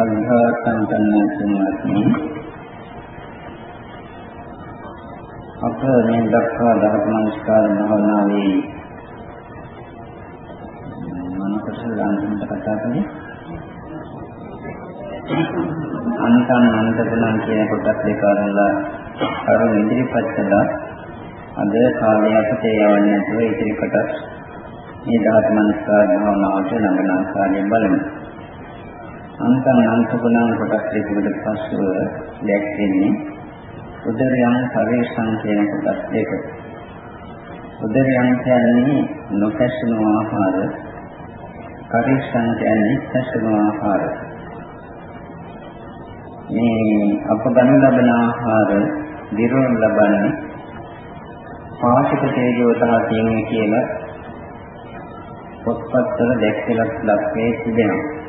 සද්ධා සම්පන්න තුන්වත්නි අප මේ දක්වා දහස් මනස්කාර භාවනාවේ මනකට ලංකන්ට කතා කරන්නේ අන්තන් අන්තකලන් කියන කොටස් දෙක අරලා කරුණ ඉදිරිපත් කළා. අද කාලය අපතේ යවන්නේ නැතුව ඉදිරි කොටස් මේ දහස් මනස්කාර භාවනාවට ළඟන ආකාරයෙන් බලමු. අන්තන් අන්තකලන් කොටස් දෙකකට පස්සුව දැක්වෙන්නේ උදරයන් පරිශ්‍රම් කියන කොටස් දෙක. උදරයන් කියන්නේ නොකැසුණු ආහාර, පරිශ්‍රම් කියන්නේ කැසුණු ආහාර. මේ අප ගනු ලබන ආහාර දිරවන ලබන්නේ පාචක තේජෝ දහතින් කියලා පොත්පත්වල දැක්කලක් දක්වේ තිබෙනවා.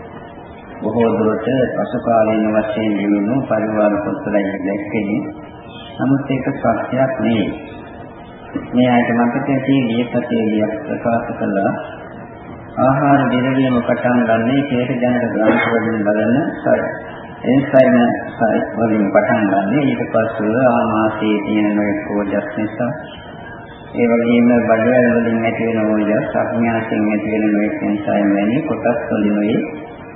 බොහෝ දුරට පසුකාලීන වශයෙන් ලියුණු පරිවාර පොත්වල දැක්කේ නමුත් ඒක සත්‍යයක් නෙවෙයි. මේ ආයත මතකයේ තියෙන ලියපතේලියක් ප්‍රකාශ කළා. ආහාර දෙරවීම පටන් ගන්නේ කේත ජනක ග්‍රන්ථ වලින් බලන එන්සයිම සයිට් වලින් පටන් ගන්නේ ඊට පස්ව ආමාශයේ තියෙන නොයෙක් ඕජස් නිසා. ඒ වගේම බඩවැල් වලින් ඇති වෙන ඕජස් අඥාසයෙන් ඇති වෙන නොයෙක් එන්සයිම් වැනි කොටස් වලිනුයි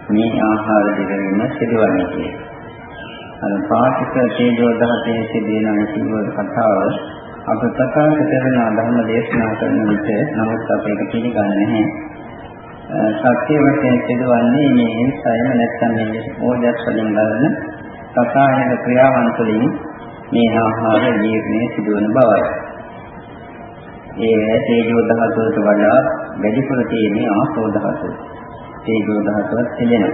මේ ආහාර දෙරවීම සිදුවන්නේ කියලා. අර පාටික තේජෝ දහතේ සිදුවෙන කිව්ව කතාව අප ප්‍රකාශ කරන ධර්ම දේශනා කරන විට නමුත් අප ඒක පිළිගන්නේ නැහැ. සත්‍ය වශයෙන් සිදුවන්නේ මේ එන්සයිම නැත්නම් මේ ඕජස් වලින් ලබන රසායනික ක්‍රියාවන් තුළින් මේ ආහාර ජීර්ණය සිදුවන බවයි. ඒ තේජෝ දහතුවට වඩා වැඩිපුර තියෙන ආපෝ ධාතුව. තේජෝ ධාතුවත් තිබෙනවා.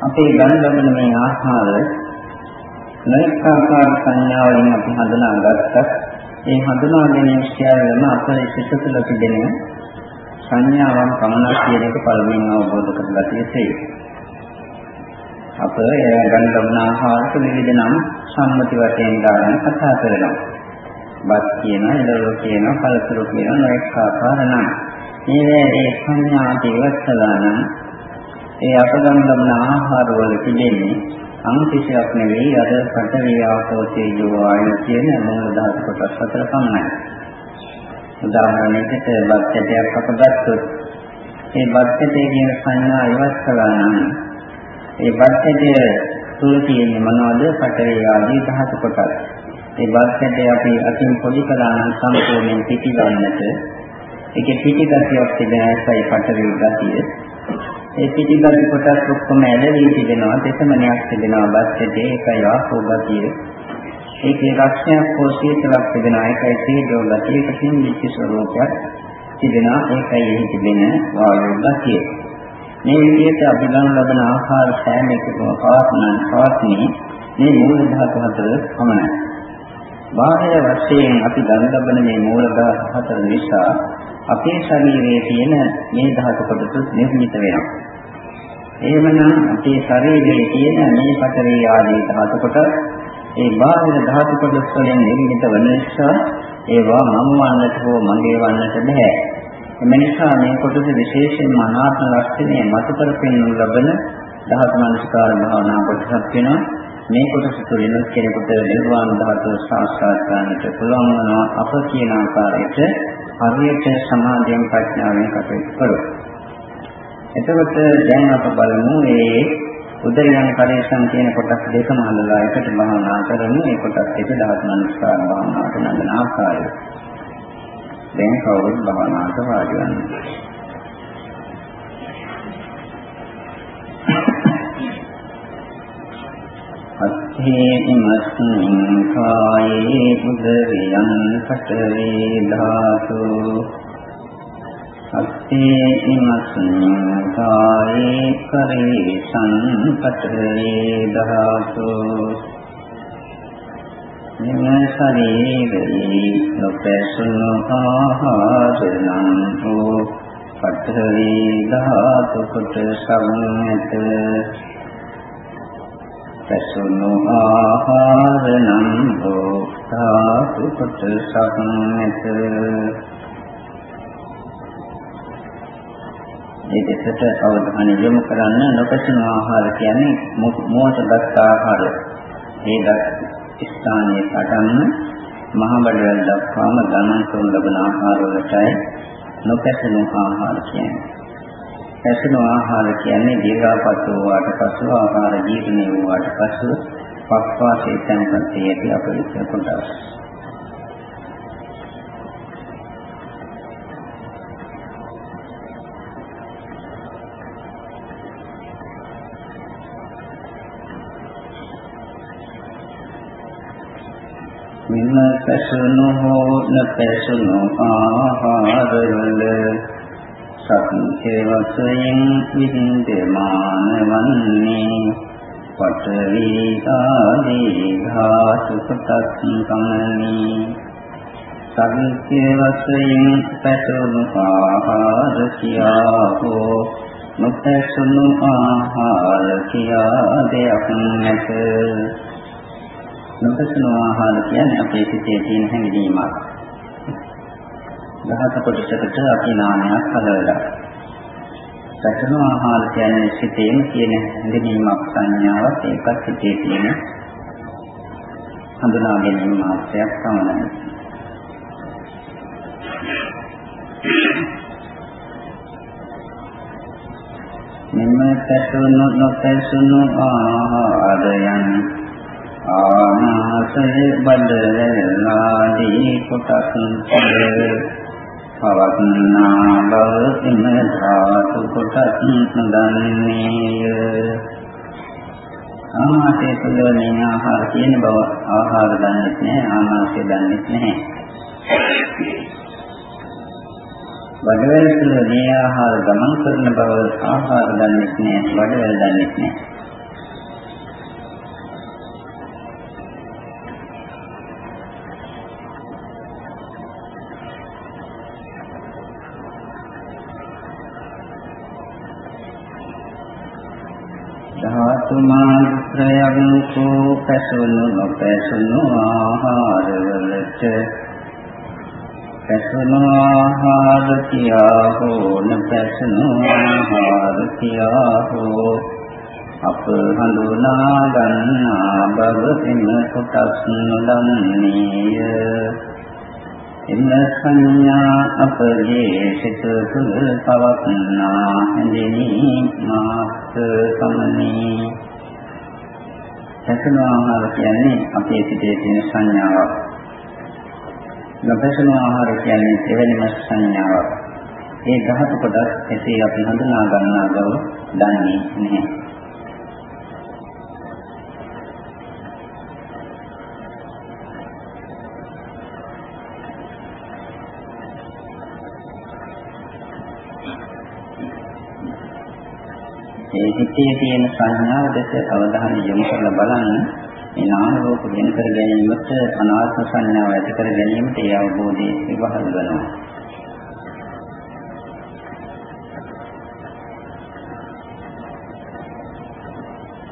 අපේ ගන්න ලබන මේ ආහාර නොඑක ආකාර සංඥාවලින් අපි හඳුනාගත්තත් ඒ හඳුනා ගැනීම සියල්ලම අපේ සිත තුළ තිබෙන සංඥාවන් පමණක් කියන එක පළමුවෙන් අවබෝධ කරගත යුතුයි. අප ගන්න ලබන ආහාරට විවිධ නම් සම්මති වශයෙන් ගන්න කතා කරනවා. බත් කියන, ඉලව කියන, කලතුරු කියන නොඑක ආකාර නම්. මේ ඒ සංඥා දිවස්සලා නම් ඒ අපගම් ලබන ආහාර වල තිබෙන්නේ අනුතිශයක් නෙවෙයි අර පඨවි ආපෝ තේජෝ වායු කියන මූල ධාතු කොටස් හතර පමණයි. උදාහරණයකට බක්කටයක් අප ගත්තොත් ඒ බක්කටේ කියන සංඥා ඉවත් කළා නම් ඒ බක්කටය තුල තියෙන මොනවද පඨවි ආදී ධාතු කොටස්. ඒ බක්කටේ අපි අතින් පොඩි කළා නම් සම්පූර්ණයෙන් පිටිවන්නට ඒකේ පිටිගතියක් තිබෙන ඇසයි පඨවි ගතිය. ඒ පිටිගත් කොටස් ඔක්කොම ඇලවි තිබෙනවා දෙසමනයක් තිබෙනවා බස්සෙදී ඒකයි ආපෝ ගතිය. ඒකේ ලක්ෂණයක් හෝ සීතලක් තිබෙනවා ඒකයි තීජෝ ගතිය. ඒකකින් නිත්‍ය ස්වરૂපයක් තිබෙනවා ඒකයි එහි තිබෙන වායු ගතිය. මේ විදිහට අභිගම් ලබන ආහාර සෑම එකකම පවත්නන් පවත්නි මේ මූල ධාතු හතර පමණයි. බාහිර වශයෙන් අපි ගන්න ලබන මේ මූල ධාතු හතර නිසා අපේ ශරීරයේ තියෙන මේ ධාතු කොටස නිර්මිත වෙනවා. එහෙමනම් අපේ ශරීරයේ තියෙන මේ පතරේ ආදී ධාතු කොටස් ඒ බාහිර ධාතු කොටස් වලින් නිර්මිත වන නිසා ඒවා මම වන්නට හෝ මගේ වන්නට බෑ. එම නිසා මේ කොටස විශේෂයෙන්ම අනාත්ම ලක්ෂණය මත කරපෙන්නු ලබන ධාතු මනස්කාර භාවනා කොටසක් වෙනවා. මේ කොටස තුළින් කෙනෙකුට නිර්වාණ ධාතුව සාක්ෂාත් කරගන්නට පුළුවන් වෙනවා අප කියන ආකාරයට හරියට සමාධියෙන් ප්‍රඥාවෙන් කටයුතු කරොත්. එතකොට දැන් අප බලමු මේ උදරියන් පරිසම් කියන කොටස් දෙකම අල්ලලා එකට භාවනා කරමු. මේ කොටස් දෙක දහස් මනස්කාර භාවනාවට නඳන ආකාරය. දැන් කවුරුත් භාවනාවට වාඩි වෙනවා. අත්ථේමස්මින් කායේ උදරියං පඨවේ ධාතු අත්ථේමස්මින් කායේ කරේ සංපඨවේ ධාතු. මෙම ශරීරේ නොපැසුණු ආහාරණං හෝ පඨවේ ධාතු කොට සම්මත. පැසුණු ආහාර නම් භෝක්තාසු කොටසක් නැත ඒ දෙකට අවධානය යොමු කරන්න නොපැසුණු ආහාර කියන්නේ මොහොතගත් ආහාර. ඒ ස්ථානයේ පටන් මහ බඩවැල් දක්වාම ගමන් කරන ලබන ආහාර වලටයි නොපැසුණු ආහාර කියන්නේ. පැසුණු ආහාර කියන්නේ දීර්ඝාපත් වූාට පසු ආහාර ජීර්ණය වූාට පසු පස්වාසයේ තැන්පත් ඇති අපරිච්ඡ කොටස්. මෙන්න පැසුණු හෝ නැපැසුණු ආහාරවල සත්‍ය වශයෙන් විඳමාන වන්නේ පඨවි ආදී ධාතු කොටස් කමනි සත්‍ය වශයෙන් පැසුණු ආහාර කියා හෝ නොපැසුණු ආහාර කියා දෙයක් නැත. නොපසන ආහාර කියන්නේ අපේ සිතේ තියෙන හැඟීමක්. දහස කොටසකට අපි නාමයක් හදලා. පසන ආහාර කියන්නේ සිතේම තියෙන හැඟීමක් සංඥාවක් ඒකත් සිතේ තියෙන හඳුනා ගැනීම මාත්‍රයක් පමණයි. මෙන්න පැසුණු නොපැසුණු ආහාරයන් ආනාසය බඩලාදී කොටස් පවත්නා බව එම ධාතු කොටස් නදන්නේය ආනාසය තුළ මේ ආහාර කියන බව ආහාර දන්නේ නැහැ ආනාසය දන්නේ නැහැ බඩවැල් තුළ මේ ආහාර ගමන් කරන බව ආහාර දන්නේ නැහැ බඩවැල් දන්නේ නැහැ. මාත්‍රයන් කෝ පැසුණු නොපැසුණු ආහාරවලට පැසුණු ආහාර කියා හෝ නොපැසුණු ආහාර කියා හෝ අප හඳුනා ගන්නා බව එම කොටස් නොදන්නේය එම සංඥා අපගේ සිත තුළ පවත්නා හැඳිනී මාත් සමනී පැසෙන ආහාර කියන්නේ අපේ සිතේ තියෙන සංඥාවක්. නොපැසෙන ආහාර කියන්නේ එවැනිම සංඥාවක්. ඒ ධාතු කොටස් එසේ අපි හඳුනා ගන්නා බව දන්නේ නැහැ. හිතේ තියෙන සංඥාව දැස අවධානය යොමු කරලා බලන්න මේ නාම රූප වෙන කර ගැනීමට අනාත්ම සංඥාව ඇති කර ගැනීමට ඒ අවබෝධයේ විවහල් වෙනවා.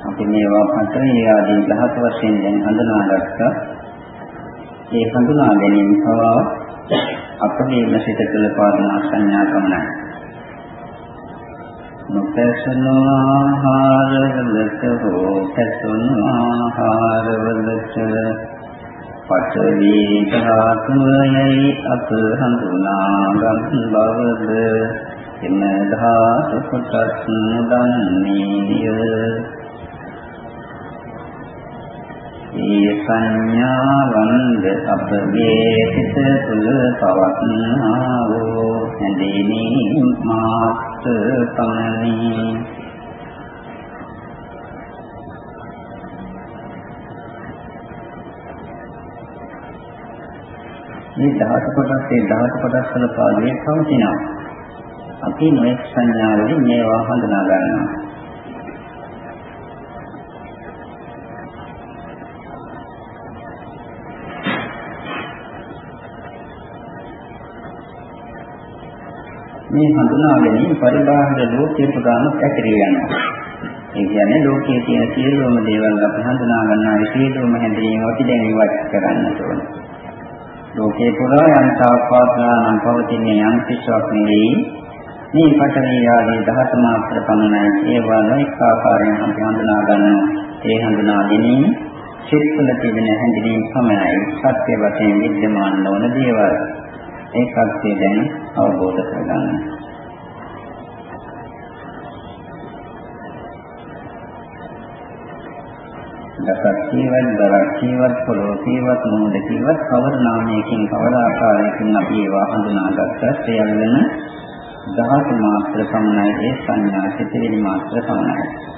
අපි මේවා පතරේ ආදී දහස වශයෙන් දැන් හඳුනාගත්තා. ඒ හඳුනා ගැනීම පවා අපේ සිත තුළ පාදනා සංඥා පමණයි. නොපැසුණු ආහාරවලට හෝ පැසුණු ආහාරවලට පඨවි ධාතුයයි අප හඳුනාගත් බවද එම ධාතු කොටස් නොදන්නේය ඒ සංඥාවන්ද අපගේ සිත තුළ පවත්නා වූ හැඳිනීම් මාත් පමණි මේ ධාතු කොටස් ඒ ධාතු කොටස් වල පාදයේ පවතිනවා. අපි නොඑක් සංඥාවලින් මේවා හඳුනා ගන්නවා. මේ හඳුනා ගැනීම පරිබාහිර ලෝකයේ පුරාම පැතිරී යනවා. ඒ කියන්නේ ලෝකයේ තියෙන සියලුම දේවල් අපි හඳුනා ගන්නා සියලුම හැඳිනීම් අපි දැන් ඉවත් කරන්න ඕන. ලෝකේ පුරා යම් තාක්වාත්නම් පවතින යම් කිසිවක් නෙවෙයි. මේ පඨවි ආදී ධාතු මාත්‍ර පමණයි. ඒවා නොඑක ආකාරයෙන් අපි හඳුනා ගන්නවා. ඒ හඳුනා ගැනීම සිත් තුළ තිබෙන හැඟීම් පමණයි. සත්‍ය වශයෙන් විද්‍යමාන නොවන දේවල්. ඒකත් දැන් අවබෝධ කරගන්න. දසක් කීවත් දරක් කීවත් පොළොව කීවත් මොහොත කීවත් කවර නාමයකින් කවර ආකාරයකින් අපි ඒවා හඳුනාගත්තත් සියල්ලම ධාතු මාත්‍ර පමණයි ඒ සංඥා සිතිවිලි මාත්‍ර පමණයි.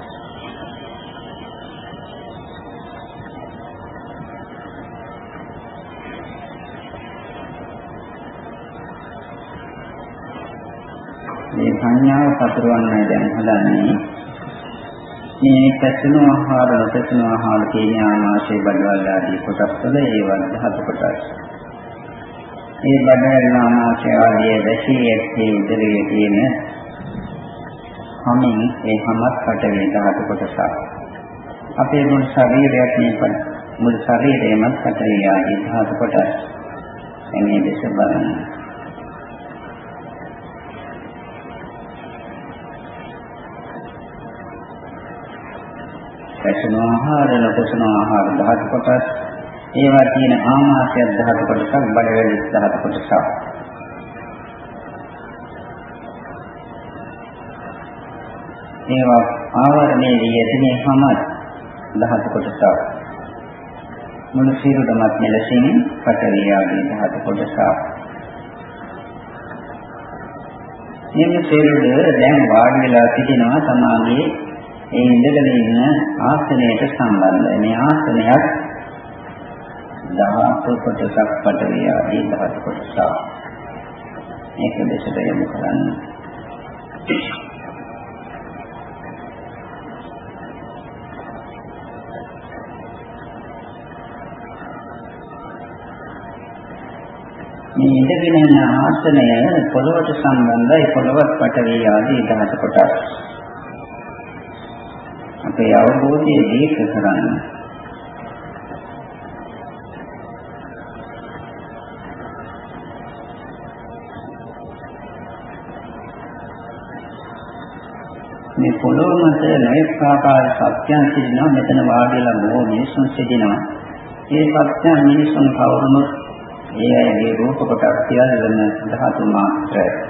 පතරවන්නයි දැන් හදන්නේ. මේ පැතුණු ආහාර නොපැතුණු ආහාර කියන ආමාශය බඩවල ආදී කොටස් වල ඒවත් ධාතු කොටස්. මේ බඩවැල් ආමාශය ආදී දැසී ඇත්තේ උදරයේ තියෙන හමින් ඒ හමත් පටවේ ධාතු කොටසක්. අපේ මුළු ශරීරයක් මේ මුළු ශරීරයම පටවේ ආදී ධාතු කොටස්. එන්නේ දෙස බලන්න. පැසුණු ආහාර නොපැසුණු ආහාර ධාතු කොටස්. ඒවා තියෙන ආමාශය ධාතු කොටසක් බඩවැල් ධාතු කොටසක්. ඒවා ආවරණය වී ඇතිනේ හැමත් ධාතු කොටසක්. මුළු සිරුරමත් මෙලෙසින් පටවිය ආදී ධාතු කොටසක්. මේ සිරුර දැන් වාඩි වෙලා සිටිනවා සමාගයේ ඒ ඉඳගෙන ඉන්න ආසනයට සම්බන්ධයි. මේ ආසනයක් ධාතු කොටසක් පටවිය ආදී ධාතු කොටසක්. මේක දෙසට යොමු කරන්න. මේ ඉඳගෙන ඉන්න ආසනය පොළොවට සම්බන්ධයි පොළොවත් පටවිය ආදී ධාතු කොටස්. අපේ අවබෝධය දීර්ඝ කරන්න. මේ පොළොව මත නොඑක ආකාර සත්‍යයන් සිටිනවා මෙතන වාඩිලා බොහෝ මිනිසුන් සිටිනවා. ඒ සත්‍යයන් මිනිසුන් කවුරුනොත් ඒ අයගේ රූප කොටස් සියල්ලම ධාතු මාත්‍රයි.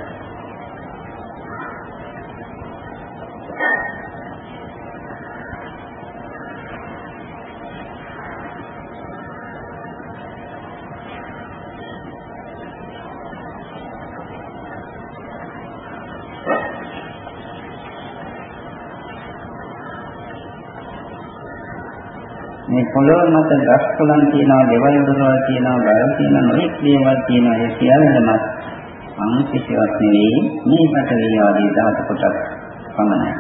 පොළොව මත ගස් කොළන් තියෙනවා, ගෙවල් දොරවල් තියෙනවා, ගල් තියෙනවා, නොඑක් දේවල් තියෙනවා. ඒ සියල්ලම අන් කිසිවක් නෙවෙයි මේ පටවිය ආදී ධාතු කොටස් පමණයි.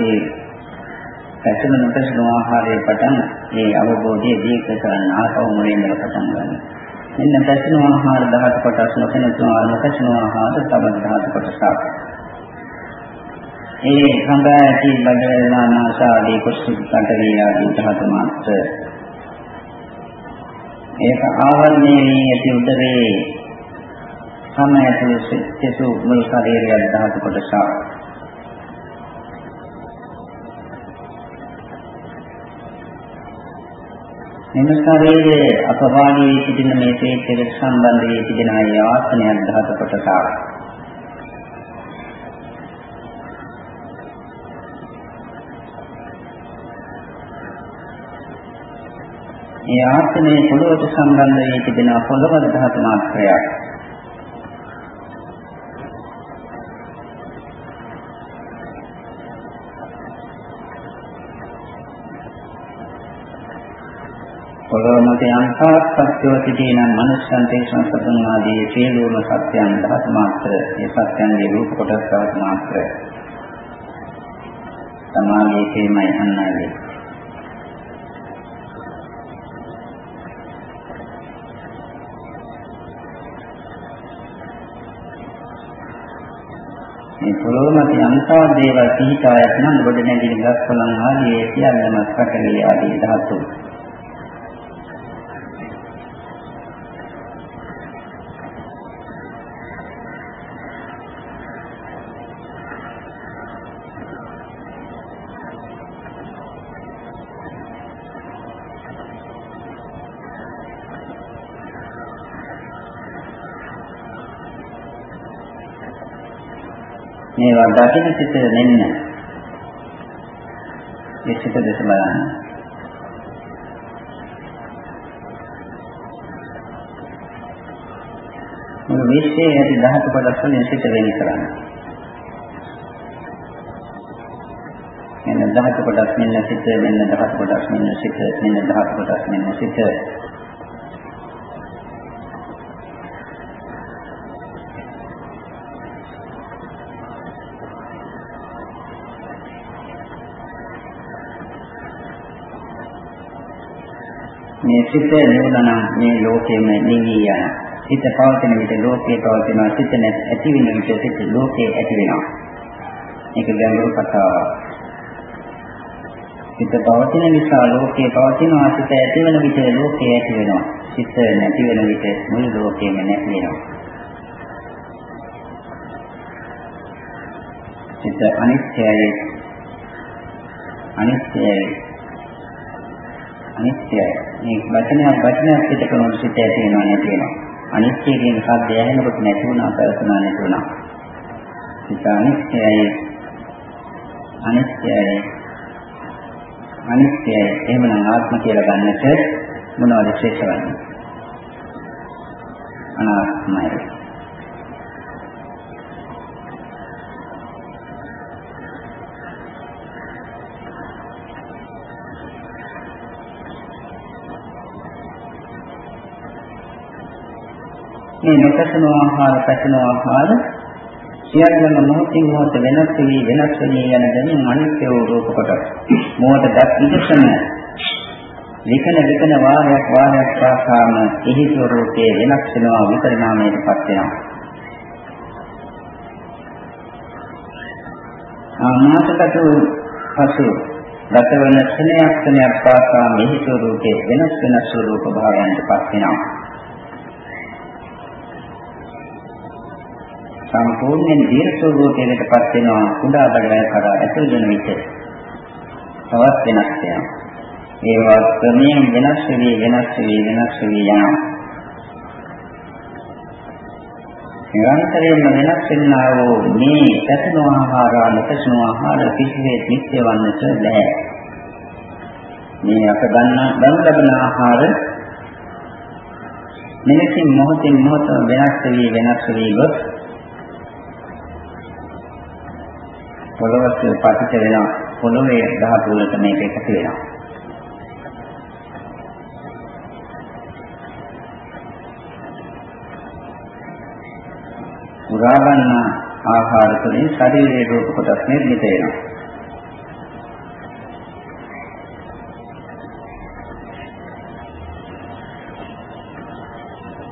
ආමාශයේ පැතුම නොපැසුණු ආහාරයේ පටන් මේ අවබෝධය දීර්ඝ කරන්න ආපහු මුලින්ම පටන් ගන්න. මෙන්න පැසුණු ආහාර ධාතු කොටස් නොපැසුණු නොපැසුණු ආහාර තවත් ධාතු කොටසක්. ඒ සංගායති බදලානාසාදී කුෂ්ඨකට වේලාදී ධාතු මාත්‍ර. ඒක ආවරණය වී ඇති උදරේ සමයතු සිත්තු මුල් ශරීරය ධාතු කොටසක්. මෙම ශරීරයේ අපවාදී සිටින මේ තේජයට සම්බන්ධ වී සිටින අය ආත්මයක් ධාතු කොටසක්. මේ ආත්මයේ පොළොවට සම්බන්ධ වී තිබෙන පොළොව ධාතු මාත්‍රයක්. පොළොව මත යම්තාක් සත්‍යව සිටින මනුෂ්‍යන්තේ සංසතුන් ආදී සියලුම සත්‍යයන් දහස් මාත්‍ර ඒ සත්‍යයන්ගේ රූප කොටස් දහස් මාත්‍ර. සමාගයේ තේමයි අන්නයි. මේ පොළොව මත යම්තා දේවල් පිහිටා ඇතනම් ගොඩ නැගිලි ගස් කොළන් ආදී ඒ සියල්ලම සකලේ ආදී ධාතු. මේවා දකින්න සිට නෙන්න. ඒ සිට දෙස බලන්න. මුළු විශ්වයේ ඇති ධාතු කොටස් වලින් සිට වෙන කරන්නේ. මෙන්න ධාතු කොටස් මෙන්න සිට මෙන්න ධාතු කොටස් මෙන්න සිට මෙන්න ධාතු කොටස් මෙන්න සිට මේ සිත නුනනම් මේ ලෝකෙම නිවි යන. සිත පවතින විට ලෝකේ පවතිනවා. සිත ඇති වෙන විට සිත ලෝකේ ඇති වෙනවා. මේක ගැඹුරු කතාවක්. සිත පවතින නිසා ලෝකේ පවතිනවා. සිත ඇති වෙන විට ලෝකේ ඇති වෙනවා. සිත නැති වෙන විට මුළු ලෝකෙම නැති වෙනවා. සිත අනිත්‍යයි අනිත්‍යයි අනිත්‍යයි. මේ වචනයක් වචනයක් පිට කරන සිට ඇති වෙනවා නැති වෙනවා. අනිත්‍ය කියන શબ્දය ඇහෙනකොට නැති වුණා කල්පනා නැති වුණා. සිත අනිත්‍යයි. අනිත්‍යයි. අනිත්‍යයි. එහෙමනම් ආත්ම කියලා ගන්නට මොනවද ශ්‍රේෂ්ඨ වන්නේ? අනාත්මයි. මේ නොපැතන ආහාර පැතන ආහාර සියල්ලම මොහොතින් මොහොත වෙනස් වී වෙනස් වී යන දෙමින් අනිත්‍ය වූ රූප කොටස් මොහොත දැක්කම විකන විකන වාරයක් වාරයක් පාසාම එහි ස්වરૂපයේ වෙනස් වෙනවා විපරිණාමයටපත් වෙනවා. ආනාතකතු පසු ගතවන ස්නේහස්නයක් පාසා මෙහි ස්වરૂපයේ වෙනස් වෙනස් ස්වરૂප භාවයන්ටපත් වෙනවා. සම්පූර්ණයෙන් දීර්ඝ ස්වභාවයකටපත් වෙනවා. කුඩා බඩවැල් කරා ඇතුල් වෙන විට තවත් වෙනස් වෙනවා. ඒවා ක්‍රමයෙන් වෙනස් වෙවි වෙනස් වෙවි වෙනස් වෙවි යනවා. නිරන්තරයෙන්ම වෙනස් වෙනා වූ මේ පැසෙන ආහාර නැසෙන ආහාර කිසිවෙත් නිත්‍ය වන්නට බෑ මේ අප ගන්න ගන්න ලබන ආහාර මෙලෙසින් මොහොතින් මොහොත වෙනස් වෙවි වෙනස් වෙවි ගොස් පොළොවට පතිත වෙනවා. පොළොවේ ධාතු වලට මේක එකතු වෙනවා. පුරාබන්න ආහාර තුළින් ශරීරයේ රූප කොටස් නිර්මිත වෙනවා.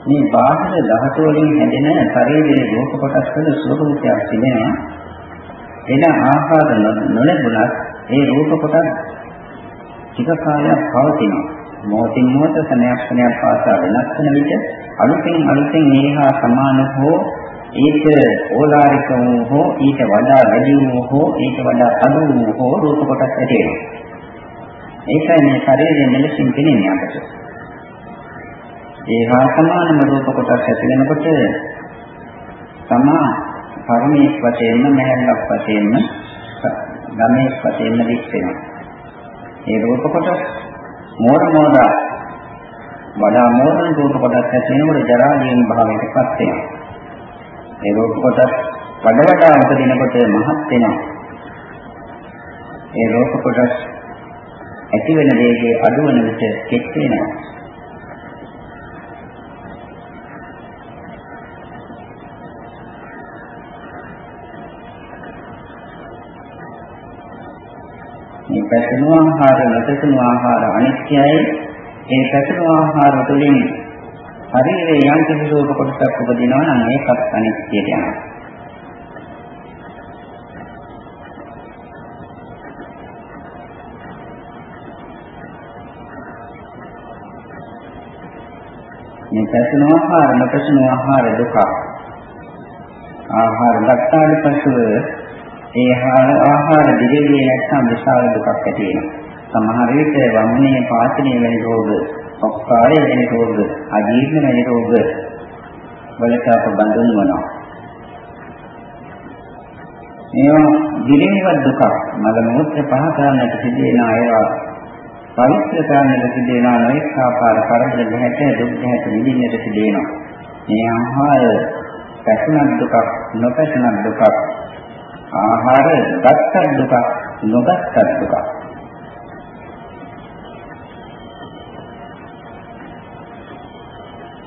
මේ බාහිර ධාතු වලින් හැදෙන ශරීරයේ රූප කොටස් වල ස්වરૂපයක් තිබෙනවා. එන ආහාර නොලැබුණත් ඒ රූප කොටස් ටික කාලයක් පවතිනවා. මොහොතින් මොහොත සමයක් සමයක් පාසා වෙනස් වෙන විට අලුතෙන් අලුතෙන් ඒහා සමාන හෝ ඊට ඕලාරික වූ හෝ ඊට වඩා වැඩි වූ හෝ ඊට වඩා අඩු වූ හෝ රූප කොටස් ඇති වෙනවා. ඒකයි මේ ශරීරයේ මෙලෙසින් පෙනෙන්නේ අපට. ඒහා සමානම රූප කොටස් ඇති වෙනකොට තමා කර්මයේ වශයෙන්ම මහැල්ලක් වශයෙන්ම ගමේ වශයෙන්ම දික් වෙනවා. ඒ රූප කොටස් මෝර මෝදා වඩා මෝරණ රූප කොටස් ඇති වෙනකොට ජරා ජීවන භාවයටපත් වෙනවා. ඒ රූප කොටස් වඩ වඩා උපදිනකොට මහත් වෙනවා. ඒ රූප කොටස් ඇති වෙන දේගේ අඩු වෙන විට කෙට් වෙනවා. මේ පැසෙනු ආහාර නැසෙනු ආහාර අනිත්‍යයි. ඒ පැසෙනු ආහාර තුළින් ශරීරයේ යම් කිසි රූප කොටසක් උපදිනවා නම් ඒකත් අනිත්‍යයට යනවා. මේ පැසෙන ආහාර නොපැසෙන ආහාර දුක. ආහාර ගත්තාට පසුව ඒ ආහාර දිගෙන්නේ නැත්නම් විශාල දුකක් ඇති වෙනවා. සමහර විට වම්නේ පාචනීය වැනි රෝග, ඔක්කාරය වැනි රෝග, අජීර්ණ වැනි රෝග වලට අප බඳුන් වනවා. මේවා දිගෙන්නවත් දුකක්. මල මුත්‍ර පහ කරන්නට සිදුවෙන ඒවා පවිත්‍ර කරන්නට සිදුවෙන නොඑක ආකාර කරදර දෙහැට දුක් දෙහැට විඳින්නට සිදුවෙනවා. මේ ආහාර පැසුණක් දුකක්, නොපැසුණක් දුකක්. ආහාර ගත්තක් දුකක්, නොගත්තක් දුකක්.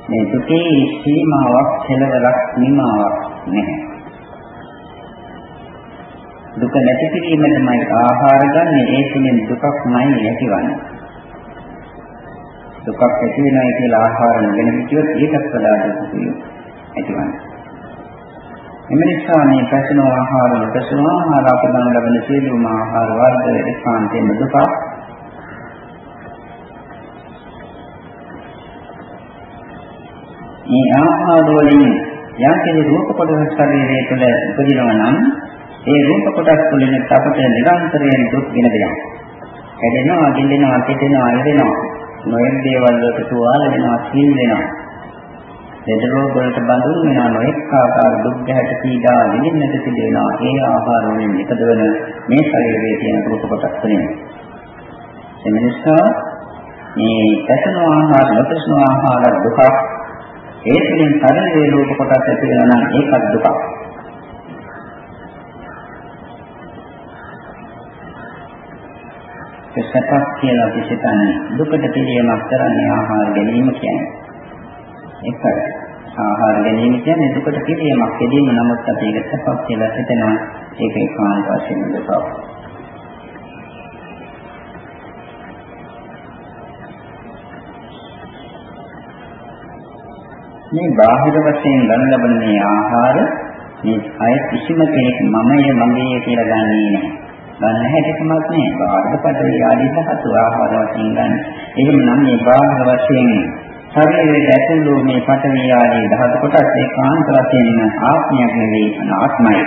මේ දුකේ සීමාවක් කෙලවරක් නිමාවක් නැහැ. දුක නැති කිරීමටමයි ආහාර ගන්න ඒ තුලින් දුකක්මයි ඇතිවන්නේ. දුකක් ඇති වෙනයි කියලා ආහාර නොගෙන හිටියොත් ඒකත් වඩා දුකයි ඇතිවන්නේ. එම නිසා මේ පැසෙන ආහාර පැසෙන ආහාර අපිට ලැබෙන සියලුම ආහාර වර්ග ඒකාන්තයෙන්ම දුකක් මේ ආහාර වලින් යම් කෙනෙකු රූප කොටස් ශරීරයේ තුළ උපදිනවා නම් ඒ රූප කොටස් වලින් අපට නිරන්තරයෙන් දුක් ගෙන දෙනවා. හැදෙනවා, දින්දෙනවා, පිටෙනවා, ඇදෙනවා. නොයෙක් දේවල් වලට තුවාල වෙනවා, සීල් වෙනවා. ලෙඩ රෝග වලට බඳුන් වෙනවා, නොයෙක් ආකාර දුක් ගැට පීඩා විඳින්නට සිදු වෙනවා. ඒ ආහාර වලින් එකදවන මේ ශරීරයේ තියෙන රූප කොටස් වලින්. එනිසා මේ පැසන ආහාර, නොපැසන ආහාර දුකක් ඒ තුළින් ශරීරයේ රූප කොටස් ඇති වෙනවා නම් ඒකත් දුකක්. සැපක් කියලා අපි හිතන්නේ දුකට පිළියමක් කරන්නේ ආහාර ගැනීම කියන්නේ. ඒකයි. ආහාර ගැනීම කියන්නේ දුකට පිළියමක් දෙදීම නමුත් අපි ඒක සැපක් කියලා හිතනවා ඒක ඒකාන්ත වශයෙන් දුකක්. මේ බාහිර වශයෙන් ගන්න ලබන මේ ආහාර මේ අය කිසිම කෙනෙක් මමය මගේ කියලා ගන්නේ නැහැ. ගන්න හැටිකමක් නෑ. බාහිර පදේ ආදී සහතු ආහාර වශයෙන් ගන්න. එහෙම නම් මේ බාහිර වශයෙන් ශරීරයේ ඇතුළු මේ පඨවි ආදී ධාතු කොටස් ඒකාන්ත වශයෙන් ආත්මයක් නෙවෙයි අනාත්මයි.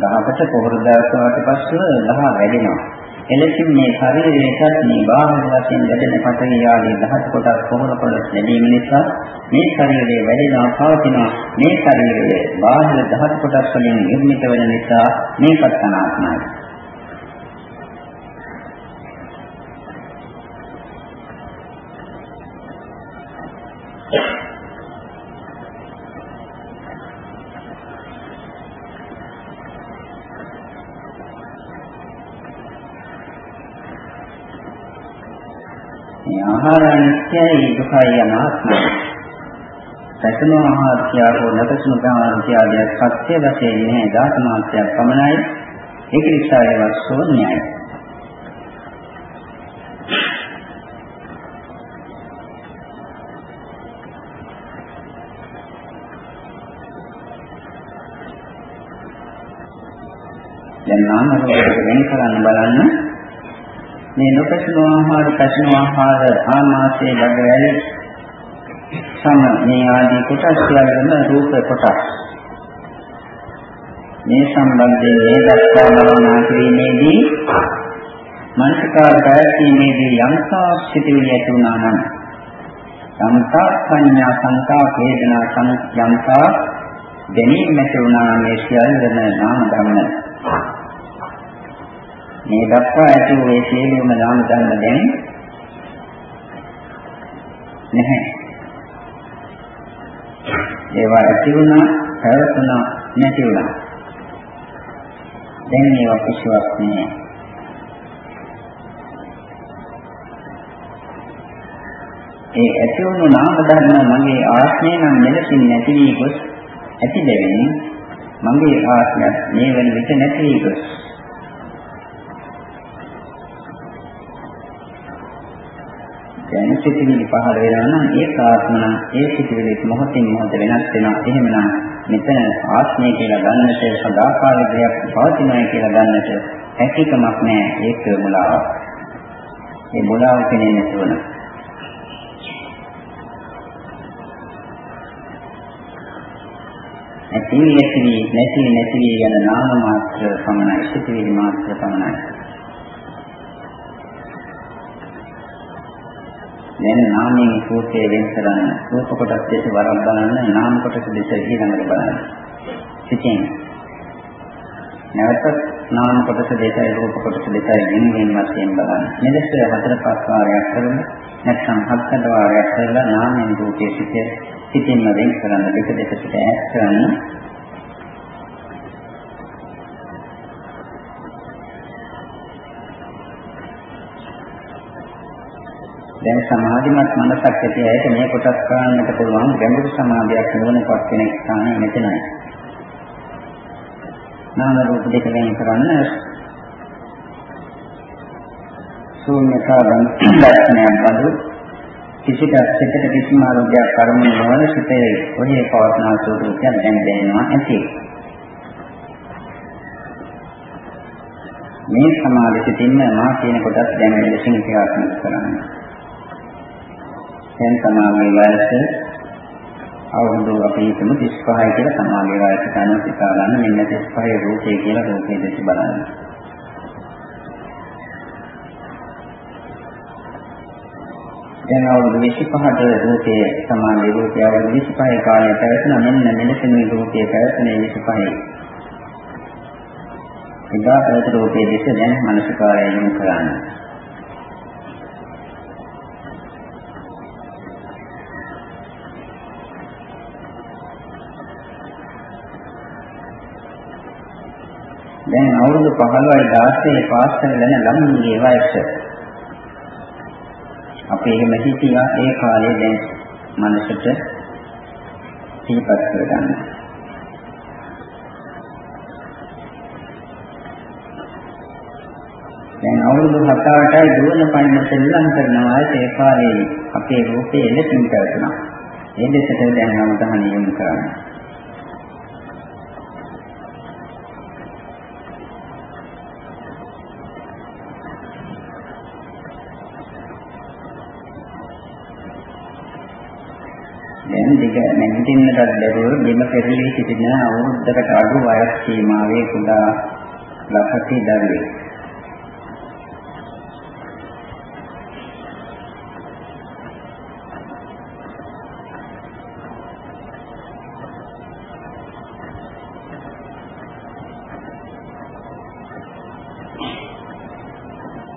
ගහකට පොහොර දාසාවට පස්සෙ ගහ වැඩෙනවා. එලෙසින් මේ ශරීරයටත් මේ බාහිර වශයෙන් ලැබෙන පඨවි ආදී දහස් කොටස් පොහොර කොටස් ලැබීම නිසා මේ ශරීරයේ වැඩෙනවා පවතිනවා. මේ ශරීරයේ බාහිර දහස් කොටස් වලින් නිර්මිත වෙන නිසා මේකත් අනාත්මයි. මේ ආහාර අනිත්‍යයි දුකයි අනාත්මයි. සැකන ආහාර කියවෝ නැතසුන ආහාර කියලාදී සත්‍ය වශයෙන් නැහැ ධාතමාත්‍යයක් පමණයි. ඒක නිසා ඒවා ශූන්‍යයි. දැන් නාම රූපයක වෙන කරන්න බලන්න මේ නොපැසුණු ආහාර පැසුණු ආහාර ආමාශයේ ළඟවැලි සම මේ ආදී කොටස් කියලාගෙන රූප කොටස්. මේ සම්බන්ධයෙන් මේ දක්වා බලනා කිරීමේදී මනසකාර පැවැත්මේදී යම්තා සිටිවිලි ඇති වුණා නම් යම්තා සංඥා සංකා වේදනා යම්තා දැනීම ඇති වුණා මේ සියල්ලම නාම ධර්ම මේ දක්වා ඇති වූ ඒ සියලුම නාම ධර්ම දැන් නැහැ. ඒවා ඇති වුණා පැවතුණා නැති වුණා. දැන් මේවා කිසිවක් නෑ. ඒ ඇති වුණු නාම ධර්ම මගේ ආත්මය නම් මෙලෙසින් නැති වී ගොස් ඇති දෙවෙනි මගේ ආත්මය මේ වෙන විට නැති වී ගොස් සිතිවිලි පහළ වෙනවා නම් ඒ ආත්ම නම් ඒ සිතිවිලි මොහොතින් මොහොත වෙනස් වෙනවා. එහෙමනම් මෙතන ආත්මය කියලා ගන්නට සදාකාලිකයක් පවතිනවා කියලා ගන්නට හැකියාවක් නැහැ. ඒක මුලාවක්. ඒ මුලාව කියන්නේ නැතුවන. ඇති නැති නැති නැති යන නාම මාත්‍ර පමණයි සිතිවිලි මාත්‍ර පමණයි. දැන් නාමයෙන් රූපේ වෙන් කරන්න. රූප කොටස් දෙක වරක් බලන්න නාම කොටස් දෙක ඊළඟට බලන්න. සිතින් නැවත නාම කොටස දෙකයි රූප කොටස දෙකයි වෙන වෙන වශයෙන් බලන්න. මෙලෙස හතර පහ වාරයක් කරන නැත්නම් හතර වාරයක් කරලා නාමයෙන් රූපේ සිට සිතින්ම වෙන් කරන්න දෙක දෙකට ඈත් කරන්න. දැන් සමාධිමත් මනසක් ඇති ඇයට මේ කොටස් කරන්නට පුළුවන් ගැඹුරු සමාධියක් නුවණපත් වෙන ස්ථානය මෙතනයි. නාම රූප දෙක වෙන කරන්න ශූන්‍යතාවන් දර්ශනයක් බඳු කිසිට සිතට කිසිම ආරෝග්‍යයක් කර්ම නොවන සිතේ ඔහේ පවත්නා ස්වરૂපයක් දැන් දැනෙනවා ඇති. මේ සමාධි සිතින්ම මා කියන කොටස් දැන් ලෙසින් ක්‍රියාත්මක කරන්නේ. දැන් සමාගයේ වයස අවුරුදු අපි හිතමු 35 කියලා සමාගයේ වයස ගන්න හිතා ගන්න මෙන්න 35 රූපේ කියලා රූපේ දෙස බලන්න. දැන් අවුරුදු 25ට රූපයේ සමාගයේ රූපය අවුරුදු 25 කාලය පැවතුන මෙන්න මෙලෙස මේ රූපයේ පැවතුනේ 25. එදා පැවතු රූපයේ දෙස දැන් මනසකාරය යොමු කරන්නේ. දැන් අවුරුදු 15යි 16 පාස්කල් යන ළමුන්ගේ වයස. අපි එහෙම හිතියා ඒ කාලේ දැන් මනසට සිහිපත් කරගන්න. දැන් අවුරුදු 7-8යි දුවන පයින් සෙල්ලම් කරනවා ඒ කාලේ අපේ රූපේ එලෙසින් පැවතුණා. ඒ දෙසට දැන් අවධානය යොමු කරන්න. දිග නැගිටින්නට බැරුව බිම පෙරළී සිටින අවුරුද්දකට අඩු වයස් සීමාවේ කුඩා ලපටි දරුවෙක්.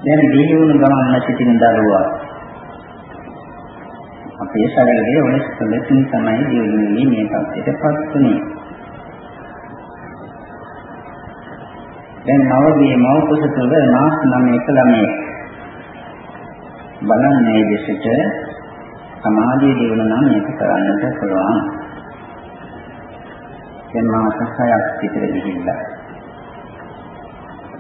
දැන් දිහි වුණ ගමන් සිටින දරුවා අපේ ශරීරයේ වෙනස් කළකින් තමයි දියුණුවේ මේ තත්ත්වයටපත් වෙන්නේ. දැන් මවගේ මව කුස තුළ මාස 9ක ළමයි බලන්නේ දෙසට සමාධිය දිනන නම් මේක කරන්නට පුළුවන්. දැන් මාස 6ක් විතර ගිහිල්ලා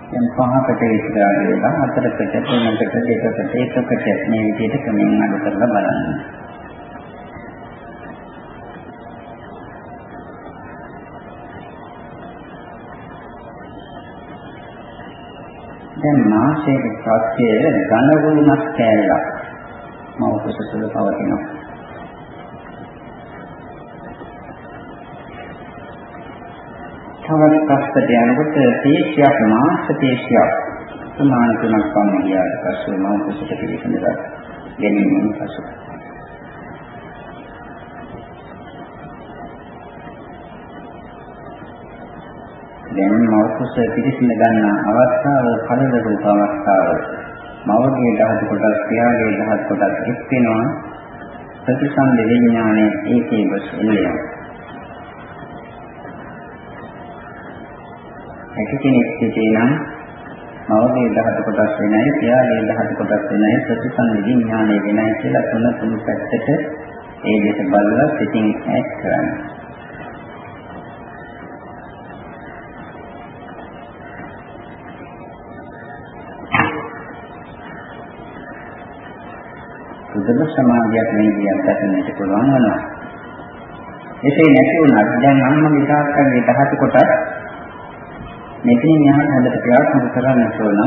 දැන් පහකට විතර ආගෙලා හතරකට තුනකට දෙකකට එකකට මේ විදිහට ක්‍රමයෙන් අඩු කරලා බලන්න. දැන් මාසයක සත්‍යය ඝන වුණක් කැලලක් මෞකස තුළ පවතිනවා. තවත් පස්සට යනකොට තේශයක් මාස තේශයක් සමාන තුනක් පමණ ගියාට පස්සේ මෞකසට පිළිසඳලා ගැනීමෙන් පසු දැන් මෞකස පිළිසින ගන්න අවස්ථාව කලල රූප අවස්ථාව. මවගේ ධාතු කොටස් ක්‍රියාවේ ධාතු කොටස් එක් වෙනවා. ප්‍රතිසන්ද විඥානයේ ඒකේ බස් එළිය. හැකි කෙනෙක් සිටේ නම් මවගේ ධාතු කොටස් වෙනයි, පියාගේ ධාතු කොටස් වෙනයි, ප්‍රතිසංවි විඥානය වෙනයි කියලා තුන තුන පැත්තට ඒ දෙක බලලා සිටින් ඈත් කරන්නේ. සුදුම සමාධියක් මේදී අත්දැකීමට පුළුවන් වෙනවා. එසේ නැති වුණත් දැන් අම්මගේ තාත්තගේ ධාතු කොටස් මෙතනින් යහට හොඳට ප්‍රයත්න කරන්න ඕන.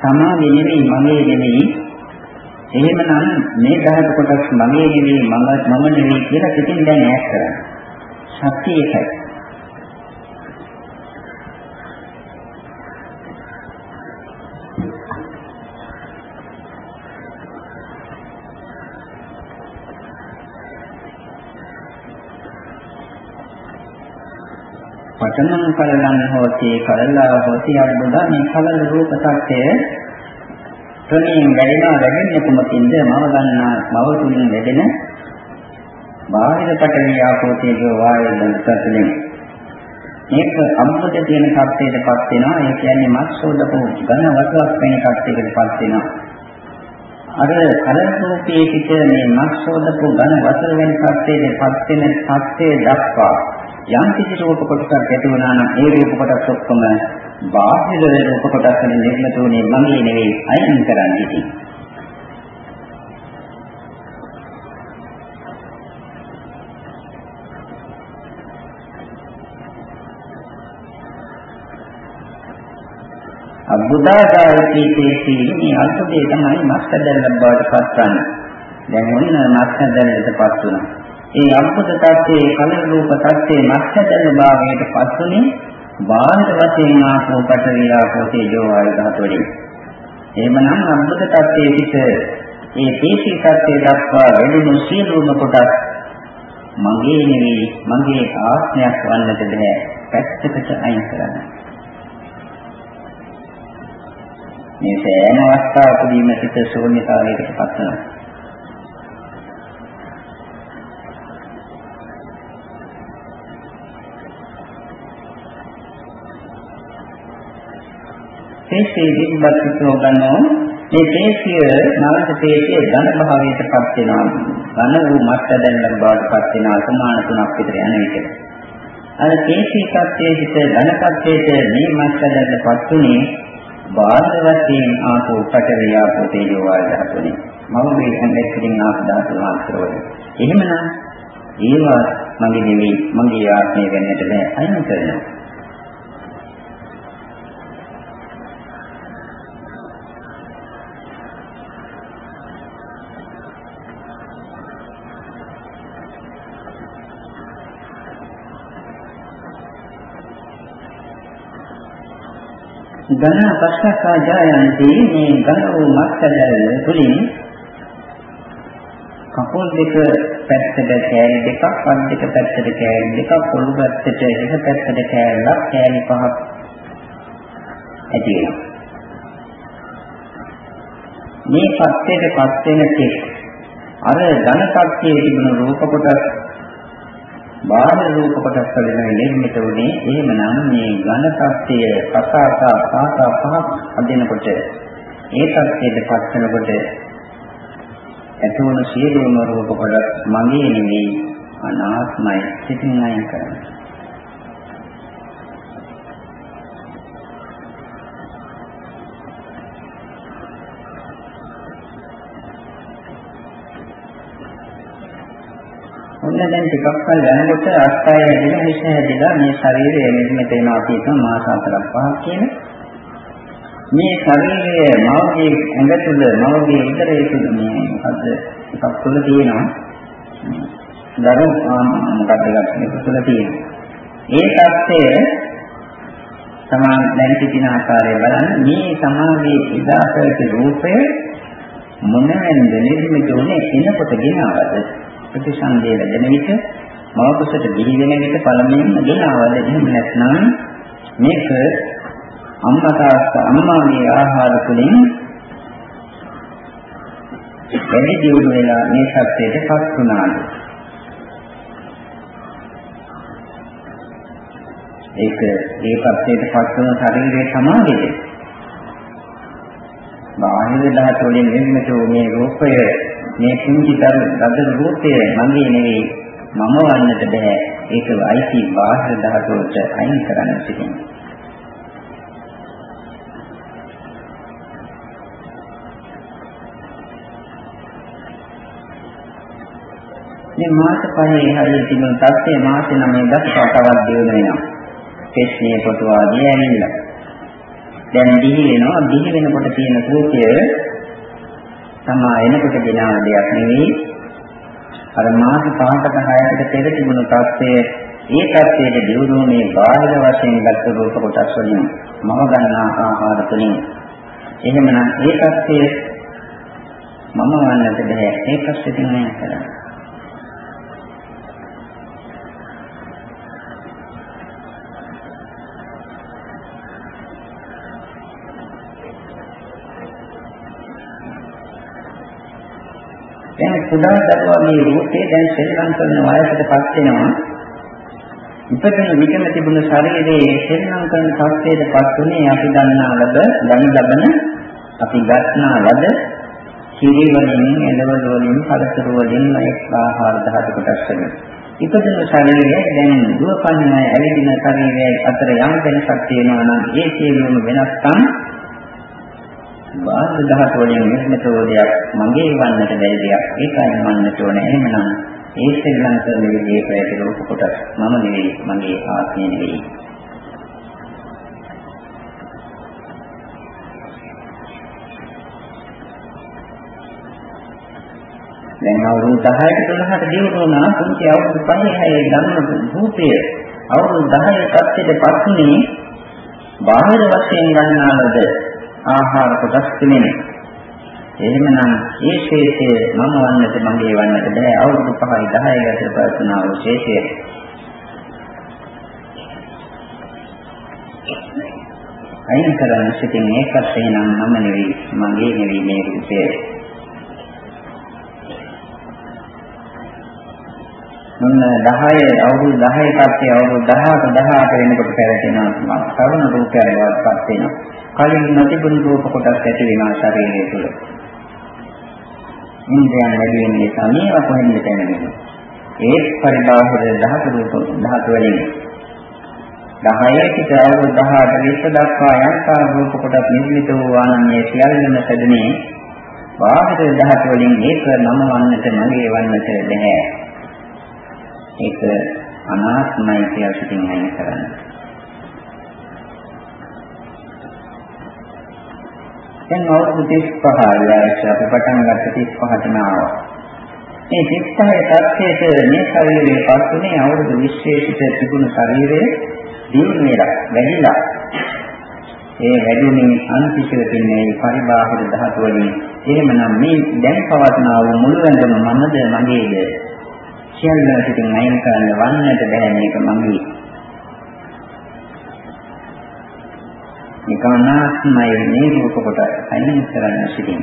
සමාධිය නෙවෙයි මගේ නෙවෙයි එහෙමනම් මේ ධාතු කොටස් මගේ නෙවෙයි මම මම නෙවෙයි කියලා පිටින් දැන් ඈත් කරන්න. සත්‍ය ඒකයි. පතමං කලලං හෝති කලලා හෝති අද්බුදා මේ කලල රූප tattය තුنين ගැලෙනවා වැඩෙන්නේ කොමතින්ද මම දන්නා බව තුنين වැඩෙන බාහිර පටලිය ආපෝතේගේ වායයෙන් තත්ලෙන් මේක අමුත තියෙන tattයටපත් වෙනවා. ඒ කියන්නේ මස්සෝදපෝ ඝන වසවක් වෙන tattයකටපත් වෙනවා. අර කලරූපයේ සිට මේ මස්සෝදපෝ ඝන වසර වෙන tattයටපත් වෙන tattය දක්වා යම් කිසි රූප කොටසක් ඇති වුණා නම් ඒ රූප කොටස් ඔක්කොම බාහිර රූප කොටස් වලින් නිර්මිත වුණේ මගේ නෙවෙයි අයින් කරන්න ඉතින්. අබ්බුදාකාරී තේසී මේ අල්පදේ තමයි මස්කදල්ල බවට පත්වන්නේ. දැන් මොන මස්කදල්ලටපත් වුණා. ඒ අද්භුත tattේ කල රූප tattේ මත්සදන භාවයට පස්සුනේ බාහිර වශයෙන් ආපෝ පටවිය ආපෝ තේජෝ වායු ධාතු වලින්. එහෙමනම් අද්භුත tattේ පිට ඒ තේසී tattේ දක්වා වැඩිමු සියලුම කොටස් මගේ නෙවෙයි මගේ ආත්මයක් වන්නට බෑ පැත්තකට අයින් කරන්න. මේ සෑම අවස්ථාවකදීම සිත ශූන්‍යතාවයකට පත් වෙනවා. තේසිය විද්වත් සිතෝ ගන්නෝ මේ තේසිය නරක තේසිය ධන භාවයට පත් වෙනවා. ධන වූ මත්ත දැන්නක බවට පත් වෙනවා සමාන තුනක් විතර යන විට. අර තේසී කත්තේ සිට ධන කත්තේට මේ මත්ත දැන්න පත් උනේ බාහිර වශයෙන් ආපෝ පටවිය ආපෝ තේජෝ වායු ධාතුනේ. මම මේ හැමදෙකින් ආප ධාතු මාත්‍රවල. එහෙමනම් ඒවා මගේ නෙවෙයි මගේ ආත්මය වෙන්නට බෑ. අයින් කරනවා. ඝන පස්සකාජායන්ති මේ ඝන වූ මත්කඩල තුලින් කකුල් දෙක පැත්තට කෑලි දෙකක් වම් දෙක පැත්තට කෑලි දෙකක් පොළු පැත්තට එක පැත්තට කෑල්ලක් කෑලි පහක් ඇති වෙනවා. මේ පත්තේට පත් වෙන තෙක් අර ඝන කක්කයේ තිබුණු රූප කොටස් බාහිර රූප කොටස් වලින් නිර්මිත වුණේ එහෙමනම් මේ ඝන tattය කසාසා පාසා පහක් අදිනකොට ඒ tattයට පත් වෙනකොට ඇතුළු සියලුම රූප කොටස් මගේ නෙවෙයි අනාත්මයි සිතින් අයින් කරනවා. දැන් ටිකක් කල යනකොට අස්තය හැදෙලා හිස හැදෙලා මේ ශරීරය නිර්මිත වෙනවා කියන මාස හතරක් පහක් කියන. මේ ශරීරය මවගේ ඇඟ තුල මවගේ ඉතරේ තුල මේ මොකද එකක් තුල තියෙනවා. දරු මොකක්ද එකක් තුල තියෙනවා. ඒ தත්ත්වය සමාන දැන් සිටින ආකාරය බලන්න. මේ සමාගයේ ඉදාසයට රූපය මොනෙන්ද නිර්මිත උනේ එනකොට ගෙනවද ප්‍රතිසන්දේ ලැබෙන විට මවකුසට දිවි වෙන විට පළමුවෙන්ම ගෙනවද එහෙම නැත්නම් මේක අම්මතාස්ස අම්මාගේ ආහාර තුළින් වැඩි දියුණු වෙලා මේ සත්‍යයට පත් වුණාද? ඒක ඒ පස්සේට පස්සන ශරීරයේ සමාධියද බාහිර ධාතු වලින් නිර්මිත වූ මේ රූපය මේ කුංචි දර රූපය මගේ නෙවෙයි මම වන්නට බෑ ඒක අයිති බාහිර ධාතුවට අයින් කරන්න සිටිනවා මේ මාස පහේ හරිය තිබුණු තත්ත්වය මාස 9 දක්වා තවත් දියුණු වෙනවා. කෙස්නේ පොතු ආදී ඇනිලා. දැන් දිහි වෙනවා දිහි වෙනකොට තියෙන රූපය තමා එනකොට ගෙනාව දෙයක් නෙවෙයි. අර මාස 5කට 6කට පෙර තිබුණු තත්ත්වය ඒ තත්ත්වයේ දියුණුවේ බාහිර වශයෙන් ගත රූප කොටස් වලින් මම ගන්නා ආහාර තුලින් එහෙමනම් ඒ තත්ත්වය මම වන්නට බෑ. ඒ ප්‍රශ්නේ නෑ කරන්නේ. කුඩා දරුවාගේ රූපේ දැන් ශ්‍රී ලංකන වයසටපත් වෙනවා. ඉපදෙන විකම තිබුණු ශරීරයේ ශ්‍රී ලංකන තත්ත්වයටපත් උනේ අපි දන්නා ලබ ගනි ලබන අපි ගන්නා ලද කිරි වලින් එළවලු වලින් පළතුරු වලින් එක් ආහාර ධාතු කොටස් වලින් ඉපදෙන ශරීරය දැන් දුවපන්න ඇවිදින ශරීරය අතර යම් වෙනසක් තියෙනවා නම් ඒ සියලුම වෙනස්කම් බාහිර ධාතු වලින් නිර්මිත වූ දෙයක් මගේ වන්නට බැරි දෙයක් ඒකයි මන්නට ඕනේ. එහෙමනම් ඒ ශ්‍රී ලංකාවේ විදිහේ ප්‍රේත රූප කොටස් මම නෙවෙයි මගේ ආත්මය නෙවෙයි. දැන් අවුරුදු 10කට 12කට දියුණු වුණා පුංචි අවුරුදු 5 6 ගන්න රූපය අවුරුදු 10 තත්ත්වයට පස්සුනේ බාහිර වශයෙන් ගන්නාලද ආහාර කොටස් තුනේ. එහෙමනම් ඒ ශේෂය මම වන්නට මගේ වන්නට බෑ අවුරුදු 5යි 10යි ගත පස්සනා වූ ශේෂය. අයින් කරන්න සිටින් ඒකත් එහෙනම් මම නෙවෙයි මගේ නෙවෙයි මේ රූපය. මොන්න 10 අවුරුදු 10 පස්සේ අවුරුදු 18 18 වෙනකොට පැවැටෙනවා තරුණ රූපයක් වත්පත් වෙනවා. කලින් නොතිබුණු රූප කොටස් ඇති වෙනවා ශරීරය තුළ. ඉන්ද්‍රයන් වැඩි වෙන නිසා මේවා කොහෙන්ද දැනෙන්නේ? ඒ පරිබාහිර ධාතු රූප ධාතු වලින් 10 සිට අවුරුදු 18 20 දක්වා යන්තා රූප කොටස් නිර්මිත වූ ආනන්‍ය සියල්ලම සැදෙනේ බාහිර ධාතු වලින් ඒක නම වන්නට මගේ වන්නට බැහැ. ඒක අනාත්මයි කියලා සිතින් අයින් කරන්නේ. දැන් අවුරුදු 35 වයස අපි පටන් ගත්ත 35ටම ආවා. මේ 35 තත්ත්වයට මේ ශරීරයේ පස්සුනේ අවුරුදු 20 සිට තිබුණු ශරීරය දියුණු වෙලා වැඩිලා. ඒ වැඩිමින් අන්තිශය තින්නේ පරිබාහිර ධාතු වලින්. එහෙමනම් මේ දැන් පවත්නා වූ මුළුැඳම මමද මගේද? සියල්ල පිටින් අයින් කරන්න වන්නට බෑ මේක මගේ. නිකමනාත්මය මේ රූප කොට අයින් කරන්න සිටින්.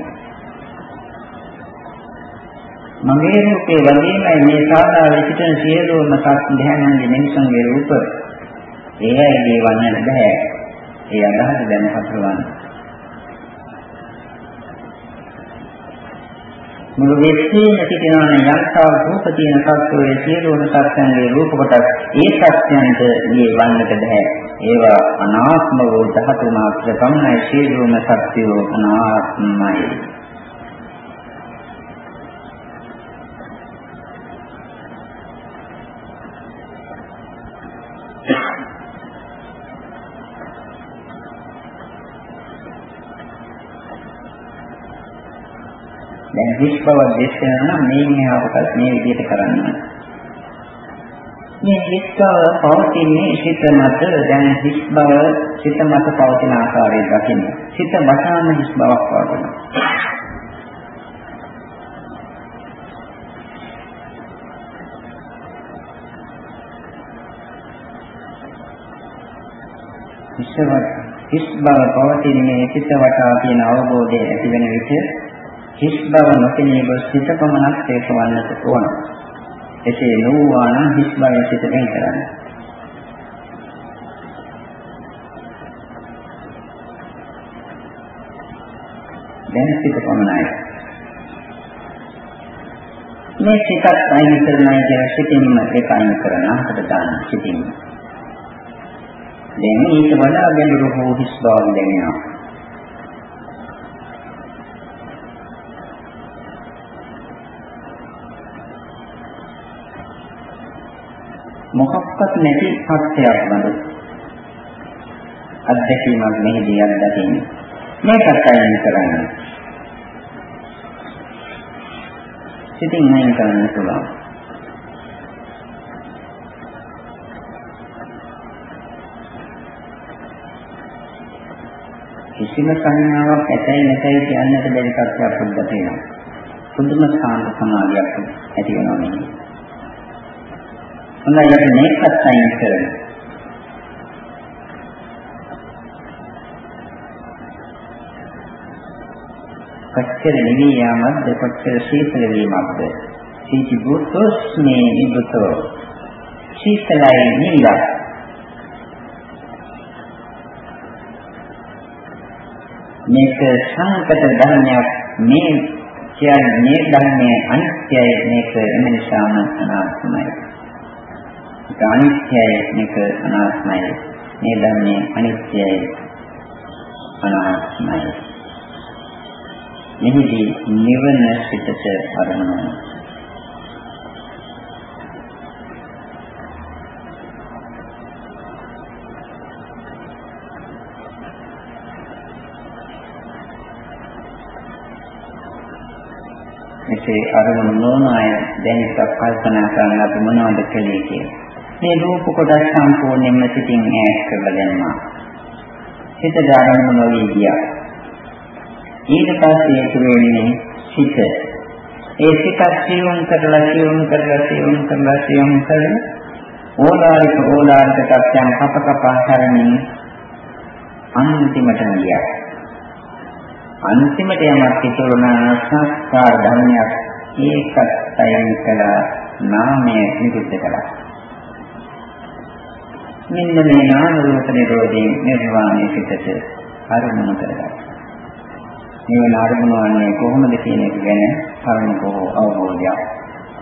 මගේ රූපේ වගේමයි මේ සාධාරණ සිටින සියලුම සත් ධ්‍යානයේ මිනිසුන්ගේ රූප ඒයි දේවන්නට බෑ. ඒ අදහස දැන හසුරවන්න. මුළු විශ්වයේම සිටිනා යන්තා රූප තියෙන සත්වයේ සියලුම සත්යන්ගේ රූප කොටස් ඒ සත්‍යයන්ට මේ වන්නට බෑ. ඒවා අනාත්ම වූ ධාතු මාත්‍ර පමණයි සියලුම සත්‍යෝ අනාත්මයි. දැන් හිස් බව දේශනා නම් මේ මෙහාට මේ විදිහට කරන්න. මේ හිස් බව පවතින්නේ සිත මත දැන් හිස් බව සිත මත පවතින ආකාරය දකින්න. සිත වටාම හිස් බවක් පවතිනවා. හිස්වත් හිස් බව පවතින්නේ සිත වටා තියෙන අවබෝධය ඇති වෙන විට හිස් බව නොපෙනී ගොස් සිත පමණක් ඒක වන්නට ඕන. එසේ නොවුවා නම් හිස් බය සිත දැන් කරන්න. දැන් සිත පමණයි. මේ සිතත් අයින් කරනවා කියන සිතින්ම ඒකායන කරන අපට ගන්න සිතින්. දැන් ඊට වඩා ගැඹුරු හෝ හිස් බවක් දැනෙනවා. මොකක්වත් නැති සත්‍යයක් බඳු අත්දැකීමක් මෙහිදී අත්දැකීම මේකත් අයින් කරන්න සිතින් අයින් කරන්න පුළුවන්. කිසිම සංඥාවක් ඇතයි නැතයි කියන්නට බැරි තත්ත්වයක් උද්ගත වෙනවා. පුදුම සාන්ත සමාධියක් ඇති වෙනවා මේ. හොඳයි අපි මේකත් අයින් කරමු. කොච්චර නිවි යාමක්ද කොච්චර සීතල වීමක්ද? සීති බුතොස්නේ නිබුතෝ සීතලයි නිලා. මේක සංකත ධර්මයක් මේ කියන්නේ මේ ධර්මයේ අනිත්‍යයි. මේක එම නිසාම අනාත්මයි. ඒක අනිත්‍යයි මේක අනාත්මයි. මේ ධර්මයේ අනිත්‍යයි අනාත්මයි. මෙහිදී නිවන සිතට අරමුණ මෙසේ අරමුණු නොවන අය දැන් ටිකක් කල්පනා කරන්න අපි මොනවද කළේ කියලා. මේ රූප කොටස් සම්පූර්ණයෙන්ම සිතින් ඈත් කරලා දැම්මා. හිත ධාරණ නොවී ගියා. ඊට පස්සේ ඉතුරු වෙන්නේ සිත. ඒ සිත සියුම් කරලා සියුම් කරලා සියුම් කරලා සියුම් කරලා ඕලාරික ඕලාරික තත්යන් කප කපා හැරමින් අන්තිමට ගියා. අන්තිමට යමක් ඉතුරු නම් සංස්කාර ධර්මයක් ඒකත් අයින් කළා නාමය නිරුද්ධ කළා. මෙන්න මේ නාම රූප නිරෝධයෙන් නිර්වාණය පිටට අරමුණු කරගත්තා. නිවන අරමුණ වන්නේ කොහොමද කියන එක ගැන කරුණකෝ අවබෝධයක්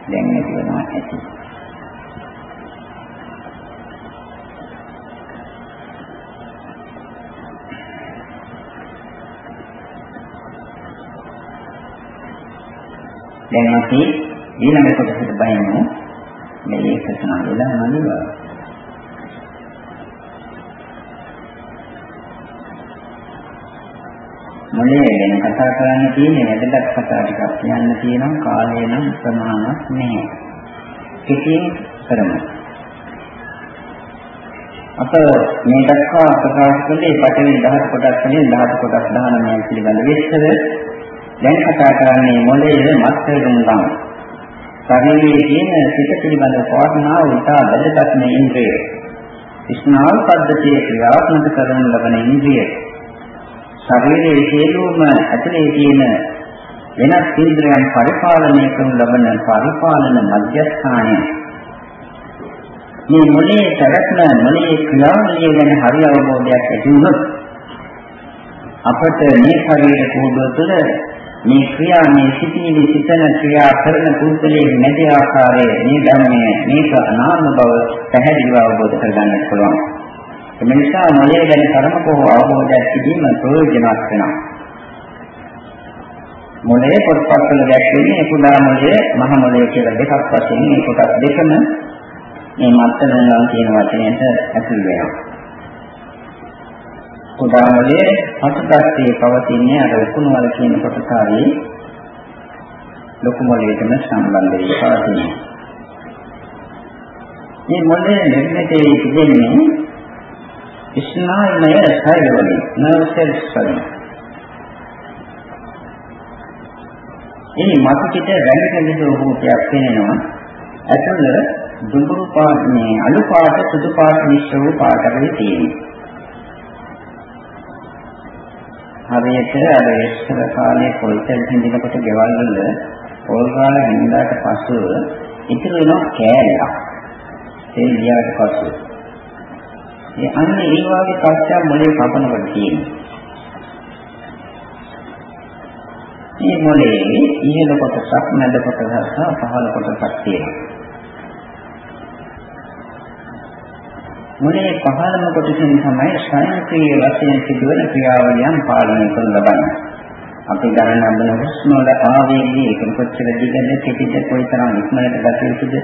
දැන් ඇති වෙනවා ඇති. දැන් අපි ඊළඟ කොටසට බහිමු. මේ ඒක සනාදලා මනිනවා. මොලේ ගැන කතා කරන්න තියෙන්නේ වැදගත් කතා ටිකක් කියන්න තියෙනවා කාලය නම් ප්‍රමාණවත් නැහැ. කෙටියෙන් කරමු. අප මේ දක්වා ප්‍රකාශ කළේ පඨවි දහස් කොටස් වලින් දහස් කොටස් 19 පිළිබඳ විස්තර. දැන් කතා කරන්නේ මොලේ මස්තරුන් ගම්. ශරීරයේ තියෙන සිත පිළිබඳ පවර්ණාව උතා වැදගත් මේ ඉන්ද්‍රිය. ස්නායු පද්ධතියේ ක්‍රියාත්මක කරන ලබන ඉන්ද්‍රිය ශරීරයේ සියලුම ඇතුලේ තියෙන වෙනත් ඉන්ද්‍රයන් පරිපාලනය කරනු ලබන පරිපාලන මධ්‍යස්ථානය මේ මොලේ පැවැත්ම මොලේ ක්‍රියාවලිය ගැන හරි අවබෝධයක් ඇති වුණොත් අපට මේ ශරීර කෝඩුව තුළ මේ ක්‍රියා මේ සිටිනේ සිතන ක්‍රියා කරන පුද්ගලයේ නැති ආකාරයේ මේ ධර්මයේ මේක අනාත්ම බව පැහැදිලිව අවබෝධ කරගන්නට පුළුවන්. ඒ නිසා මොලේ ගැන තරමකෝ අවබෝධයක් තිබීම ප්‍රයෝජනවත් වෙනවා. මොලේ පොත්පත් වල දැක්වෙන්නේ කුඩා මොලේ මහ මොලේ කියලා දෙකක් වශයෙන් මේ කොටස් දෙකම මේ මත්තනලා කියන වචනයට ඇතුල් වෙනවා. කුඩා මොලේ පසුපස්සේ පවතින්නේ අර උකුණු වල කියන කොටසාවේ ලොකු මොලේටම සම්බන්ධ වෙයි පවතිනවා. මේ මොලේ නිර්මිතයේ තිබෙන්නේ ස්නායුමය සෛලවලින් nerve cells වලින් එනි මතකිට වැළඳ විදිහ රූපයක් පේනවා ඇතුළ දුඹුරු පාට මේ අලු පාට සුදු පාට මිශ්‍ර වූ පාටකලි තියෙනවා. හරියට අර ඉස්සර කාලේ පොල්තල් හිඳිනකොට ගෙවල් වල පොල් ගාන හිඳාට පස්සෙ ඉතුරු වෙන කෑල්ලක්. තෙල් ගියාට පස්සෙ ඒ අන්න ඒ වගේ තත්ත්වයක් මොලේ කපනකොට තියෙනවා. මේ මොලේ ඉහළ කොටසක්, මැද කොටසක් සහ පහළ කොටසක් තියෙනවා. මොලේ පහළම කොටසින් තමයි ස්වයංක්‍රීය වශයෙන් සිදුවන ක්‍රියාවලියන් පාලනය කරන ලබන්නේ. අපි ගණන් ලබන හුස්ම වල ආවේගී ඒක කොච්චර දිගද කෙටිද කොයිතරම් ඉක්මනට ගත යුතුද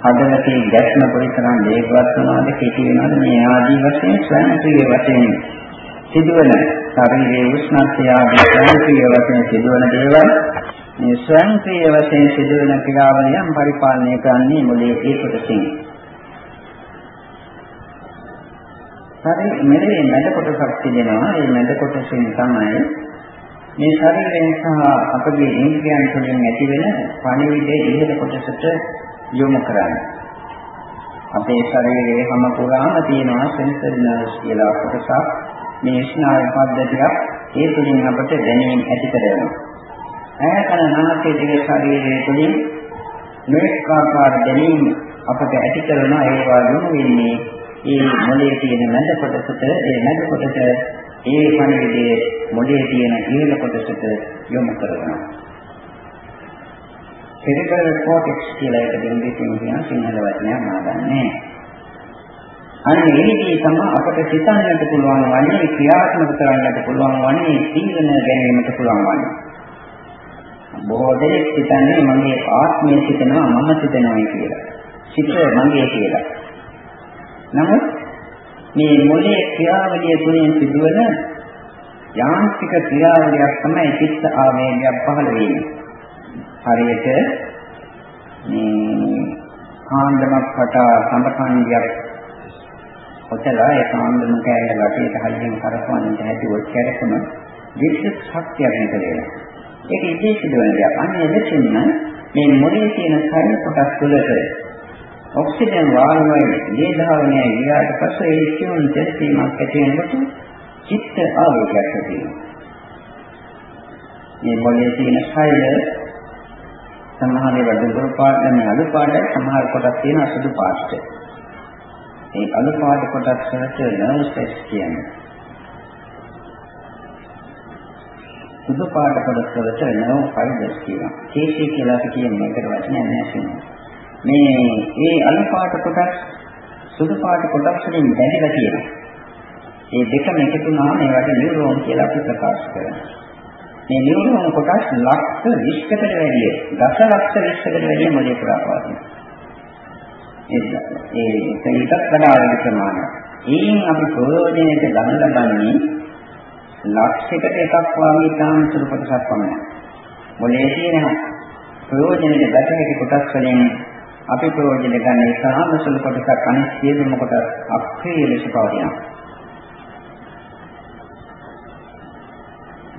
හදවතේ ගැස්ම කොයිතරම් වේගවත් වුණාද කෙටි වෙනවද මේ ආදී වශයෙන් ස්වයංක්‍රීය වශයෙන් සිදුවන ශරීරයේ උෂ්ණත්වය ආදී ස්වයංක්‍රීය වශයෙන් සිදුවන දේවල් මේ ස්වයංක්‍රීය වශයෙන් සිදුවන ක්‍රියාවලියන් පරිපාලනය කරන්නේ මොලේ ඒ කොටසින්. හරි මෙලේ මැද කොටසක් තිබෙනවා. ඒ මැද කොටසෙන් තමයි මේ ශරීරයෙන් සහ අපගේ ඉන්ද්‍රියයන් තුළින් ඇතිවෙන පණිවිඩයේ ඉහළ කොටසට යොමු කරන්නේ. අපේ ශරීරයේ හැම පුරාම තියෙනවා සෙන්සර් නර්ව්ස් කියලා කොටසක්. මේ ස්නායු පද්ධතියක් ඒ තුළින් අපට දැනීම ඇති කරනවා. ඈතන නාසයේ දිග ශරීරයේ තුළින් මේක ආකාර දැනීම අපට ඇති කරන ඒවා යොමු වෙන්නේ ඒ මොලේ තියෙන මැද කොටසට ඒ මැද කොටස ඒ පණිවිඩයේ මොලේ තියෙන ඉහළ කොටසට යොමු කරනවා. Cerebral cortex කියලා එකට ඉංග්‍රීසියෙන් කියන සිංහල වචනයක් මාදන්නේ. අන්න ඒකේ තමයි අපට සිතන්නට පුළුවන් වන්නේ ක්‍රියාත්මක කරන්නට පුළුවන් වන්නේ තීරණ ගැනීමට පුළුවන් වන්නේ. බොහෝ දෙනෙක් හිතන්නේ මගේ ආත්මය සිතනවා මම සිතනවා කියලා. සිත මගේ කියලා. නමුත් මේ මොලේ ක්‍රියාවලිය තුළින් සිදුවන යාන්ත්‍රික ක්‍රියාවලියක් තමයි චිත්ත ආවේගයක් පහළ වීම. හරියට මේ කාන්දමක් වටා සම්පකන්දියක් ඔතලා ඒ කාන්දම කෑල්ල වටේට හරියෙන් කරකවන්නට හැදුවොත් කැරකම විශේෂ ශක්තියක් නේද ඒක ඉතින් සිදුවන දෙයක්. අන්න එදෙසින්ම මේ මොලේ තියෙන කර්ම කොටස් තුළට ඔක්සිජන් වායුවයි මේ ධාවනය ගියාට පස්සේ ඒ සියුම් තෙස්ීමක් ඇති වෙනකොට චිත්ත ආවේගයක් ඇති වෙනවා. මේ මොලේ තියෙන ශෛල සමහර ඒවා දුරු පාට නෙමෙයි අලු පාටයි සමහර කොටස් තියෙන අසුදු පාට. ඒ අලු පාට කොටස් වලට නර්ව් සෙල්ස් කියන්නේ. සුදු පාට කොටස් වලට නර්ව් ෆයිබර්ස් කියනවා. කේසී කියලා අපි කියන්නේ මේකට වචනයක් නැහැ මේ ඒ අලු පාට කොටස් සුදු පාට කොටස් වලින් බැඳලා තියෙනවා. මේ දෙකම එකතු වුණාම ඒවට නියුරෝන් කියලා අපි ප්‍රකාශ කරනවා. මේ නියුරෝන් කොටස් ලක්ෂ 20කට වැඩිය, දසලක්ෂ 20කට වැඩිය මොලේ පුරා පවතිනවා. ඒ ඒකටත් වඩා වැඩි ප්‍රමාණයක්. ඒයින් අපි ප්‍රයෝජනයට ගන්න ලබන්නේ ලක්ෂයකට එකක් වගේ තාම සුළු කොටසක් පමණයි. මොලේ තියෙන ප්‍රයෝජනයට ගත හැකි කොටස් වලින් අපි ප්‍රයෝජන ගන්න ඉතාම සුළු කොටසක් අනිත් සියලුම කොටස් අක්‍රීය ලෙස පවතිනවා.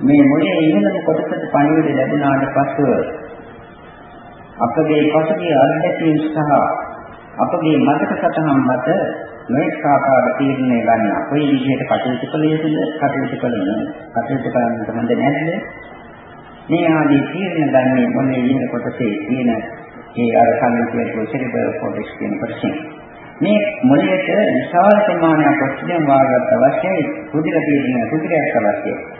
මේ මොලේ ඉහළම කොටසට පණිවිඩ ලැබුණාට පසුව අපගේ පසුගිය අත්දැකීම් සහ අපගේ මතක සටහන් මත මේක ආකාර තීරණය ගන්න කොයි විදිහට කටයුතු කළ යුතුද? කටයුතු කළ කටයුතු කරන්න හොඳ නැද්ද? මේ ආදී තීරණ ගන්නේ මොලේ ඉහළ කොටසේ තියෙන ඒ අර කලින් කියපු සෙරිබල් කෝඩෙක්ස් කියන කොටසින්. මේ මොළයට විශාල ප්‍රමාණයක් ඔක්සිජන් වායුවක් අවශ්‍යයි. රුධිර තියෙන රුධිරයක් අවශ්‍යයි.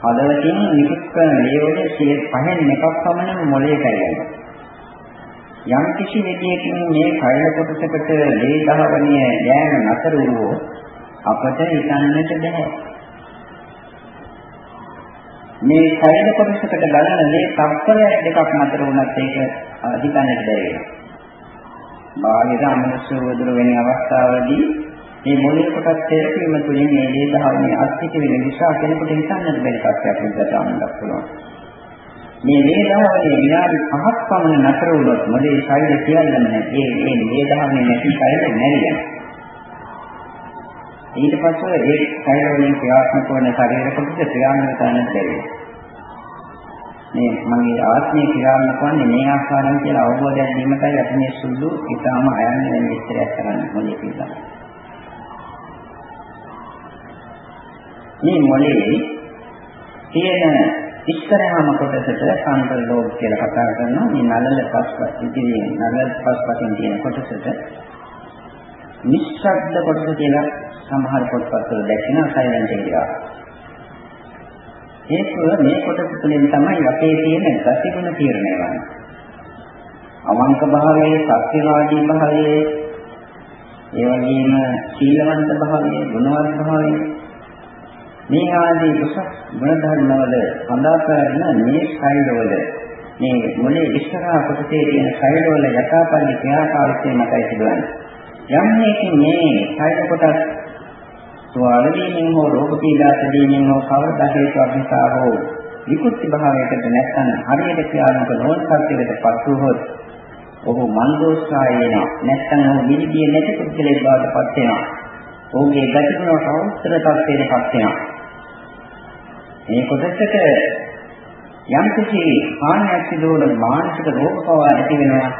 හදවතින් නිකුත් කරන ලේවල 5න් එකක් පමණ මොළයට ඇවිල්ලා යම් කිසි විදියකින් මේ කයල කොටසකට ලේ දහවණිය යෑම නතර වූ අපට හිතන්නට බැහැ මේ කයල කොටසකට ගලන මේ තත්පරයක් දෙකක් මතර වුණත් ඒක අධිකන්නට බැහැ. බාහිර අමනුෂ්‍ය වදුර වෙන අවස්ථාවදී මේ මොළේ කොටස් තේරෙීම තුළින් මේ දේ දහවනේ අත්‍යක වෙන නිසා කෙනෙකුට හිතන්නට බැරි තත්ත්වයක් විද්‍යාත්මකව පුළුවන්. මේ වේදාවනේ විනාඩි 5ක් පමණ නතර වුණොත් මොළේ ශරීරය කියන්නම නැහැ. ඒ මේ වේදාවනේ නැති ශරීරය නැරියනවා. ඊට පස්සේ ඒ ශරීර වලින් ක්‍රියාත්මක වන ශරීර කොටස ක්‍රියාත්මක කරන්නට බැහැ. මේ මගේ ආත්මය ක්‍රියාත්මක වන්නේ මේ ආකාරයෙන් කියලා අවබෝධයක් දීමටයි අපි මේ සුළු ඊටාම අයන්නේ වෙන විස්තරයක් කරන්න මොලේ කියලා. මේ මොලේ තියෙන ඉස්සරහම කොටසට සම්ප්‍ර ලෝබ් කියලා කතා කරනවා. මේ නළල පස්පස් ඉතිරි නළල පස්පස්ෙන් තියෙන කොටසට නිශ්ශබ්ද කොටස කියලා සමහර පොත්පත්වල දැක්වෙන සයිලන්ට් කියලා. ඒක මේ කොටස තුළින් තමයි අපේ තියෙන ගතිගුණ තීරණය වෙන්නේ. අවංක භාවයේ, සත්‍යවාදී භාවයේ, ඒ වගේම සීලවන්ත භාවයේ, ගුණවත් භාවයේ මේ ආදී කුසල ගුණ ධර්මවල සඳහන් මේ ශෛලවල මේ මොලේ ඉස්සරහා කොටසේ තියෙන ශෛලවල යථාපල්ලි ක්‍රියාකාරීත්වය මතයි සිදුවන්නේ. යම් මේකේ මේ ශෛල කොටස් ස්වාලදීනෙන් හෝ රෝග පීඩාසදීනෙන් හෝ කවදා හේතුවක් නිසා හෝ විකෘති භාවයකට නැත්නම් හරියට ක්‍රියාත්මක නොවන සත්‍යයකට පත් වූහොත් ඔහු මන්දෝත්සාහය වෙනවා. නැත්නම් ඔහු නිදිය නැති පුද්ගලයෙක් බවට පත් වෙනවා. ඔහුගේ ගතිගුණ සෞත්‍ර තත්ත්වයට පත් වෙනවා. මේ කොටසට යම් කිසි හානියක් සිදු වන මානසික රෝග පවා ඇති වෙනවා.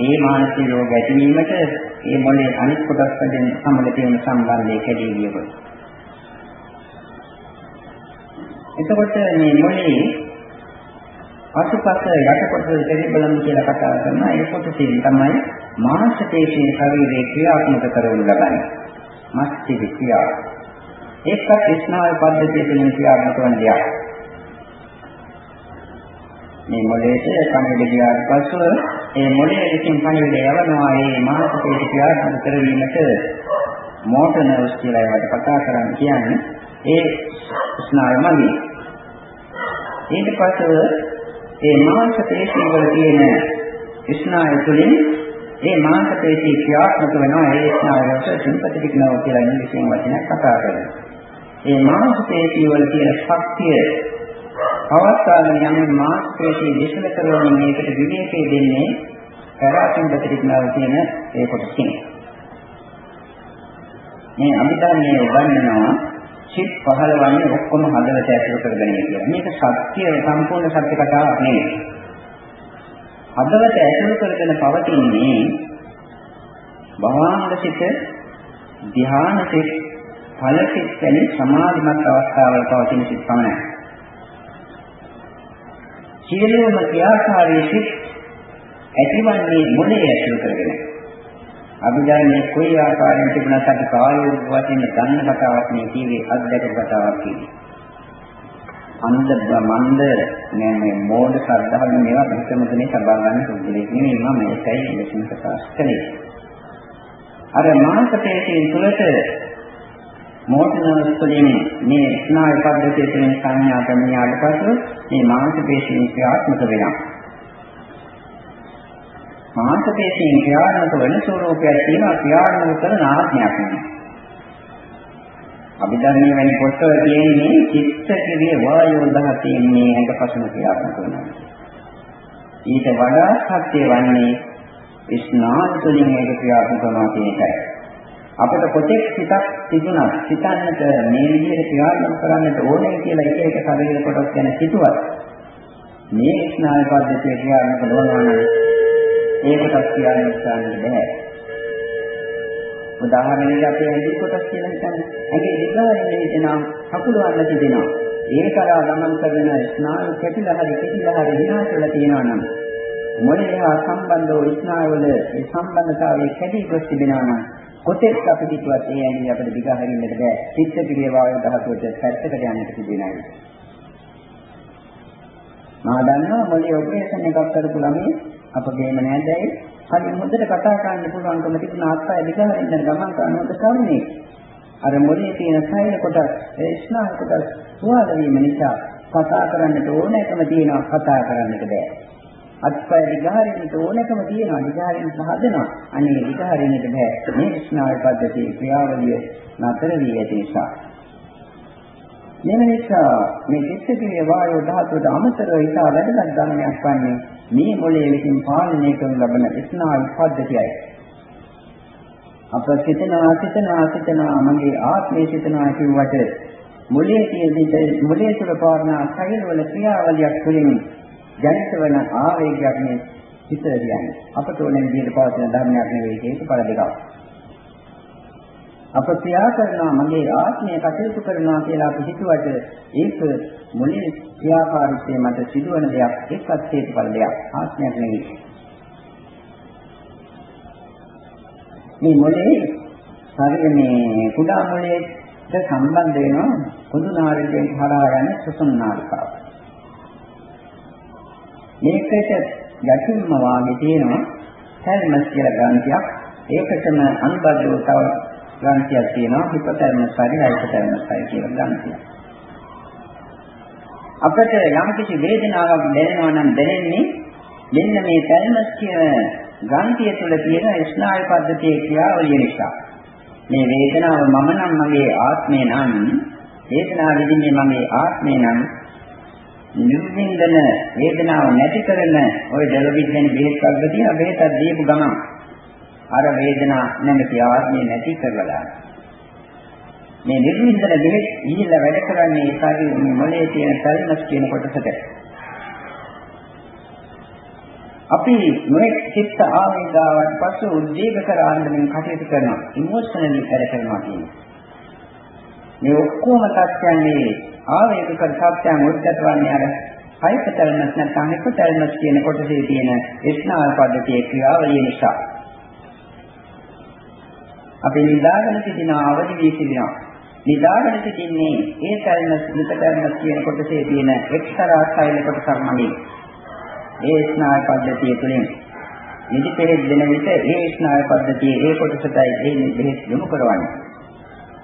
ඒ මානසික රෝග ඇතිවීමට මේ මොලේ අනිත් කොටස් වලින් සමග තියෙන සම්බන්ධය කැඩී ගියොත්. එතකොට මේ මොලේ පසුපස යටකොට දෙවිබලම් කියලා කතා කරනවා ඒ කොටසින් තමයි මාංශ පේශී ශරීරයේ ක්‍රියාත්මක කරවනු ලබන්නේ. මස්තික ක්‍රියාව. ඒකත් ස්නායු පද්ධතිය තුළින් ක්‍රියාත්මක වන දෙයක්. මේ මොළයට කණවිඩ ගියාට පස්සෙ ඒ මොළයේ විසින් කණවිඩ යවනවා ඒ මානසික ක්‍රියාත්මක කරවීමට මෝටර් නර්වස් කියලා ඒවට කතා කරන්නේ කියන්නේ ඒ ස්නායු මගින්. ඊට පස්සේ ඒ මාංශ පේශී වල තියෙන ස්නායු තුළින් ඒ මාංශ පේශී ක්‍රියාත්මක වෙනවා ඒ ස්නායුවට සිම්පතටික් නර්ව් කියලා ඉංග්‍රීසියෙන් වචනයක් කතා කරනවා. ඒ මාංශ පේශී වල තියෙන ශක්තිය අවස්ථාවේ යම් මාස්පේශී විශ්ල කරන මේකට විවේකයේ දෙන්නේ පැරාසින් ප්‍රතික්‍රියාව කියන ඒ කොටසින්. මේ අභිධර්මයේ උගන්වනවා චිත් පහළවන්නේ ඔක්කොම හදවත ඇතුළු කරගෙන කියලා. මේක සත්‍ය සම්පූර්ණ සත්‍ය කතාවක් නෙවෙයි. හදවත ඇතුළු කරගෙන පවතින්නේ භවංග සිත ධ්‍යාන සිත ඵල සිත් වැනි සමාධිමත් අවස්ථාවල පවතින සිත් පමණයි. සියලුම ක්‍රියාකාරී සිත් ඇතිවන්නේ මොලේ ඇතුළු කරගෙන. අභිධර්මයේ කොයි ආකාරයෙන් තිබුණත් අපි කායෝග වශයෙන් ගන්න කතාවක් මේ කීවේ අධ්‍යක්ෂ කතාවක් කියන්නේ. අන්ද මන්ද මේ මේ මෝඩ ශ්‍රද්ධාව මේවා පිටමතනේ සබා ගන්න සුදුලෙක් නෙවෙයි මම ඒකයි ලෙසින් ප්‍රකාශ කළේ. අර මානසික පේශීන් තුළට මෝටනර්ස් වලින් මේ ස්නායු පද්ධතිය තුළින් සංඥා ප්‍රමියාට පසු මේ මාංශ පේශීන් ක්‍රියාත්මක වෙනවා. මාංශ පේශීන් ක්‍රියාත්මක වෙන ස්වરૂපයක් තියෙනවා ක්‍රියාත්මක කරන ආත්මයක් නෙමෙයි. අභිධර්මයේ වැනි පොත්වල තියෙන්නේ චිත්ත කිරිය වායෝ දහතින් මේ ඇඟපසම ක්‍රියාත්මක වෙනවා. ඊට වඩා සත්‍ය වන්නේ ස්නායු තුළින් ඒක ක්‍රියාත්මක කරනවා කියන එකයි. අපිට කොතෙක් සිතක් තිබුණා සිතන්නට මේ විදිහට ක්‍රියාත්මක කරන්නට ඕනේ කියලා එක එක ශරීර කොටස් ගැන හිතුවත් මේ ස්නායු පද්ධතිය ක්‍රියාත්මක නොවනවා නම් ඒකටත් ක්‍රියාත්මක කරන්න බෑ. උදාහරණයක් අපි ඇඟි කොටස් කියලා හිතන්නේ. ඇඟේ දිගාරින් හිතනවා කකුල වන්න තිබෙනවා. ඒ කරා ගමන් කරන ස්නායු කැටිලා හරි කැටිලා හරි විනාශ වෙලා තියෙනවා නම් මොළේ හා සම්බන්ධව ස්නායුවල ඒ සම්බන්ධතාවයේ කැටි ගොස් තිබෙනවා නම් කොතෙක් අපි කිව්වත් ඒ ඇඟිලි අපිට දිග හරින්නට බෑ. චිත්ත ක්‍රියාව වායු ධාතුවට පැත්තකට යන්නට තිබෙනයි. මා දන්නවා මොලේ ඔපරේෂන් එකක් කරපු ළමයි අපගේම නෑදෑයි කලින් හොඳට කතා කරන්න පුළුවන්කම තිබුණ අත්පය දිග හරින්න ගමන් කරනකොට කරුණේ අර මොලේ තියෙන සෛල කොටස් ඒ ස්නායු කොටස් සුවාද වීම නිසා කතා කරන්නට ඕනෑකම තියෙනවා කතා කරන්නට බෑ. අත්පය දිගහරින්නට ඕනකම තියෙනවා. දිගහරින්න හදනවා අනේ දිගහරින්නට බෑ. මේ ස්නායු පද්ධතියේ ක්‍රියාවලිය නතර වී ඇති නිසා. මේ නිසා මේ චිත්තකීය වායෝ ධාතුවට අමතරව ඉතා වැදගත් ධර්මයක් වන්නේ මේ මොළයේ විසින් පාලනය කරන ලබන ස්නායු පද්ධතියයි. අප සිතනවා සිතනවා සිතනවා මගේ ආත්මය සිතනවා කියුවට මොළයේ තියෙන මොළයේ තුළ පාරණ සෛලවල ක්‍රියාවලියක් තුළින් ජනිත වන ආවේගයක් මේ හිත කියන්නේ. අපට ඕනේ විදිහට පවතින ධර්මයක් නෙවෙයි හේතුඵල දෙකක්. අප ක්‍රියා කරනවා මගේ ආත්මය කටයුතු කරනවා කියලා අපි හිතුවට ඒක මුලින් ක්‍රියාකාරීත්වයේ මත සිදුවන දෙයක් ඒකත් හේතුඵල දෙයක් ආත්මයක් නෙවෙයි. මේ මොලේ ශරීරයේ කුඩා මොලේට සම්බන්ධ වෙනවා පොදු නාරිකයෙන් හරහා යන සුසුම් නාරිකාව. මේකට යටින්ම වාගේ තියෙනවා තැල්මස් කියලා ග්‍රන්ථියක්. ඒකටම අනුබද්ධව තව ග්‍රන්ථියක් තියෙනවා හිපොතැල්මස් හරි හයිපොතැල්මස් හරි කියලා ග්‍රන්ථියක්. අපිට යම් කිසි වේදනාවක් දැනෙනවා නම් දැනෙන්නේ මෙන්න මේ තැල්මස් කියන ග්‍රන්ථිය තුළ තියෙන ස්නායු පද්ධතියේ ක්‍රියාවලිය නිසා. මේ වේදනාව මම නම් මගේ ආත්මය නම් වේදනාව විඳින්නේ මගේ ආත්මය නම් නිර්වින්දන වේදනාව නැති කරන ওই ඩලවිත් වෙන බෙහෙත් වර්ගදී බෙහෙතක් දීපු ගමන් අර වේදනා නැමැති ආත්මය නැති කරලා මේ නිර්වින්දන බෙහෙත් ඉහිලා වැඩ කරන්නේ ඒ කාර්යයේ මොලේ තියෙන සල්මස් කියන කොටසට. අපි නොඑක් චිත්ත ආවේගාවන් පසු උද්දීප කර ආනන්දමින් කටයුතු කරනවා. ඉමෝෂනලි වැඩ කරනවා කියන්නේ. මේ ඔක්කොම තත්යන්නේ ආවේග කර සත්‍යයන් උද්ගත වන්නේ අර හයිපතල්නස් නැත්නම් හිපතල්නස් කියන කොටසේ තියෙන ස්නායු පද්ධතියේ ක්‍රියාවලිය නිසා. අපි නිදාගෙන සිටින අවදි වී සිටිනවා. නිදාගෙන සිටින්නේ ඒ තල්නස් හිපතල්නස් කියන කොටසේ තියෙන එක්තරා සෛල කොටසක් මගේ ඒ ස්නායු පද්ධතිය තුළින් නිදි පෙරෙත් දෙන විට ඒ ස්නායු පද්ධතියේ ඒ කොටසටයි ඒ බෙහෙත් යොමු කරවන්නේ.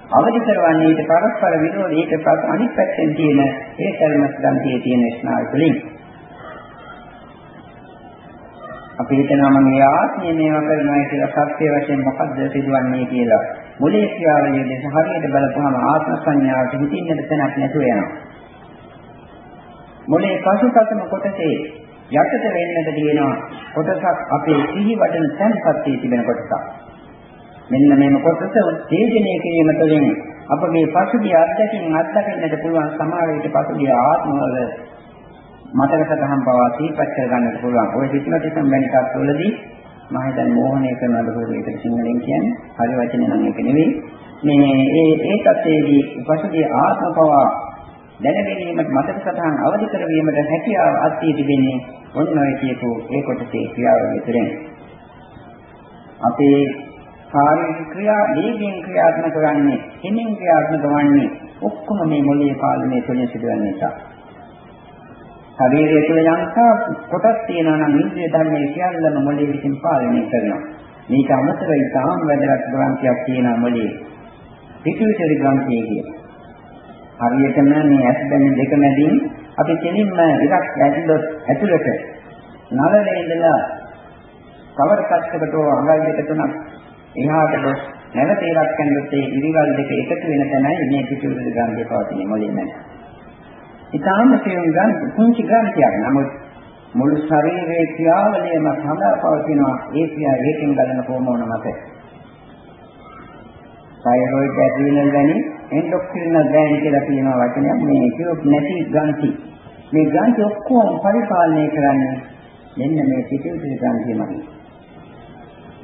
අවදි කරවන්නේ ඊට පරස්පර විරෝධී ඊට පස්ස අනිත් පැත්තෙන් තියෙන ඒ සල්මස් ගන්තියේ තියෙන ස්නායු තුළින්. අපි හිතනවා මම මේ ආත්මය මේවා කරනවා කියලා සත්‍ය වශයෙන් මොකද්ද සිදුවන්නේ කියලා. මුලේ ක්‍රියාවලිය දෙස හරියට බලපුවම ආත්ම සංඥාවට හිතින්නට තැනක් නැතුව යනවා. මුලේ පසුපසම කොටසේ යටට වෙන්නට තියෙනවා කොටසක් අපේ සිහි වඩන තැන්පත් වී තිබෙන කොටසක්. මෙන්න මේම කොටස උත්තේජනය කිරීම තුළින් අපගේ පසුගිය අත්දැකීම් අත්දකින්නට පුළුවන් සමාවේට පසුගිය ආත්මවල මතක සටහන් පවා සිහිපත් කර ගන්නට පුළුවන්. ඔය හිප්නොටිසම් වැනි තත්ත්වවලදී මම හිතන්නේ මෝහණය කරනවද කියලා ඒකට සිංහලෙන් කියන්නේ. හරි වචනේ නම් ඒක නෙවෙයි. මේ ඒ ඒ තත්ත්වයේදී පසුගිය ආත්ම පවා දැනගැනීමට මතක සටහන් අවදි කරවීමට හැකියාව අත්දී තිබෙන්නේ ඔන්න ඔය කියපු ඒ කොටසේ ක්‍රියාවලිය තුළින්. අපේ කායික ක්‍රියා දීගෙන් ක්‍රියාත්මක වන්නේ, හිමින් ක්‍රියාත්මක වන්නේ ඔක්කොම මේ මොළයේ පාලනය තුළින් සිදුවන නිසා. ශරීරය තුළ යම්තා කොටස් තියෙනවා නම් ඉන්ද්‍රිය ධර්මයේ සියල්ලම මොළයේ විසින් පාලනය කරනවා. මේක අමතරව ඉතාම වැදගත් ග්‍රන්ථියක් තියෙනවා මොළයේ. පිටුවිතරි ග්‍රන්ථිය කියන්නේ. හරියටම මේ ඇස් දැන දෙක මැදින් අපි කෙලින්ම ඉරක් ඇතුළත ඇතුළට නලලේ ඉඳලා කවර කච්චකට අඟල් දෙක තුනක් එහාට ගොස් නැවත ඉරක් කන්දොත් ඒ ඉරිවල් දෙක එකතු වෙන තැනයි මේ පිටුරුද ගන්ධය පවතින මොළේ නැහැ. ඊටාම සියුම් ගන්න කුංචි ග්‍රන්ථියක්. නමුත් මුළු ශරීරයේ ක්‍රියාවලියම සඳහා පවතිනවා ඒ ක්‍රියා ඒකෙන් ගලන හෝමෝන මත. තයිරොයිඩ් ඇඩ්‍රිනල් වැනි එන්ඩොක්‍රිනල් ග්ලෑන්ඩ් කියලා කියන වචනයක් මේ කියොත් නැති ග්‍රන්ථි. මේ ග්‍රන්ථි ඔක්කොම පරිපාලනය කරන්නේ මෙන්න මේ පිටිවිද ග්‍රන්ථියමයි.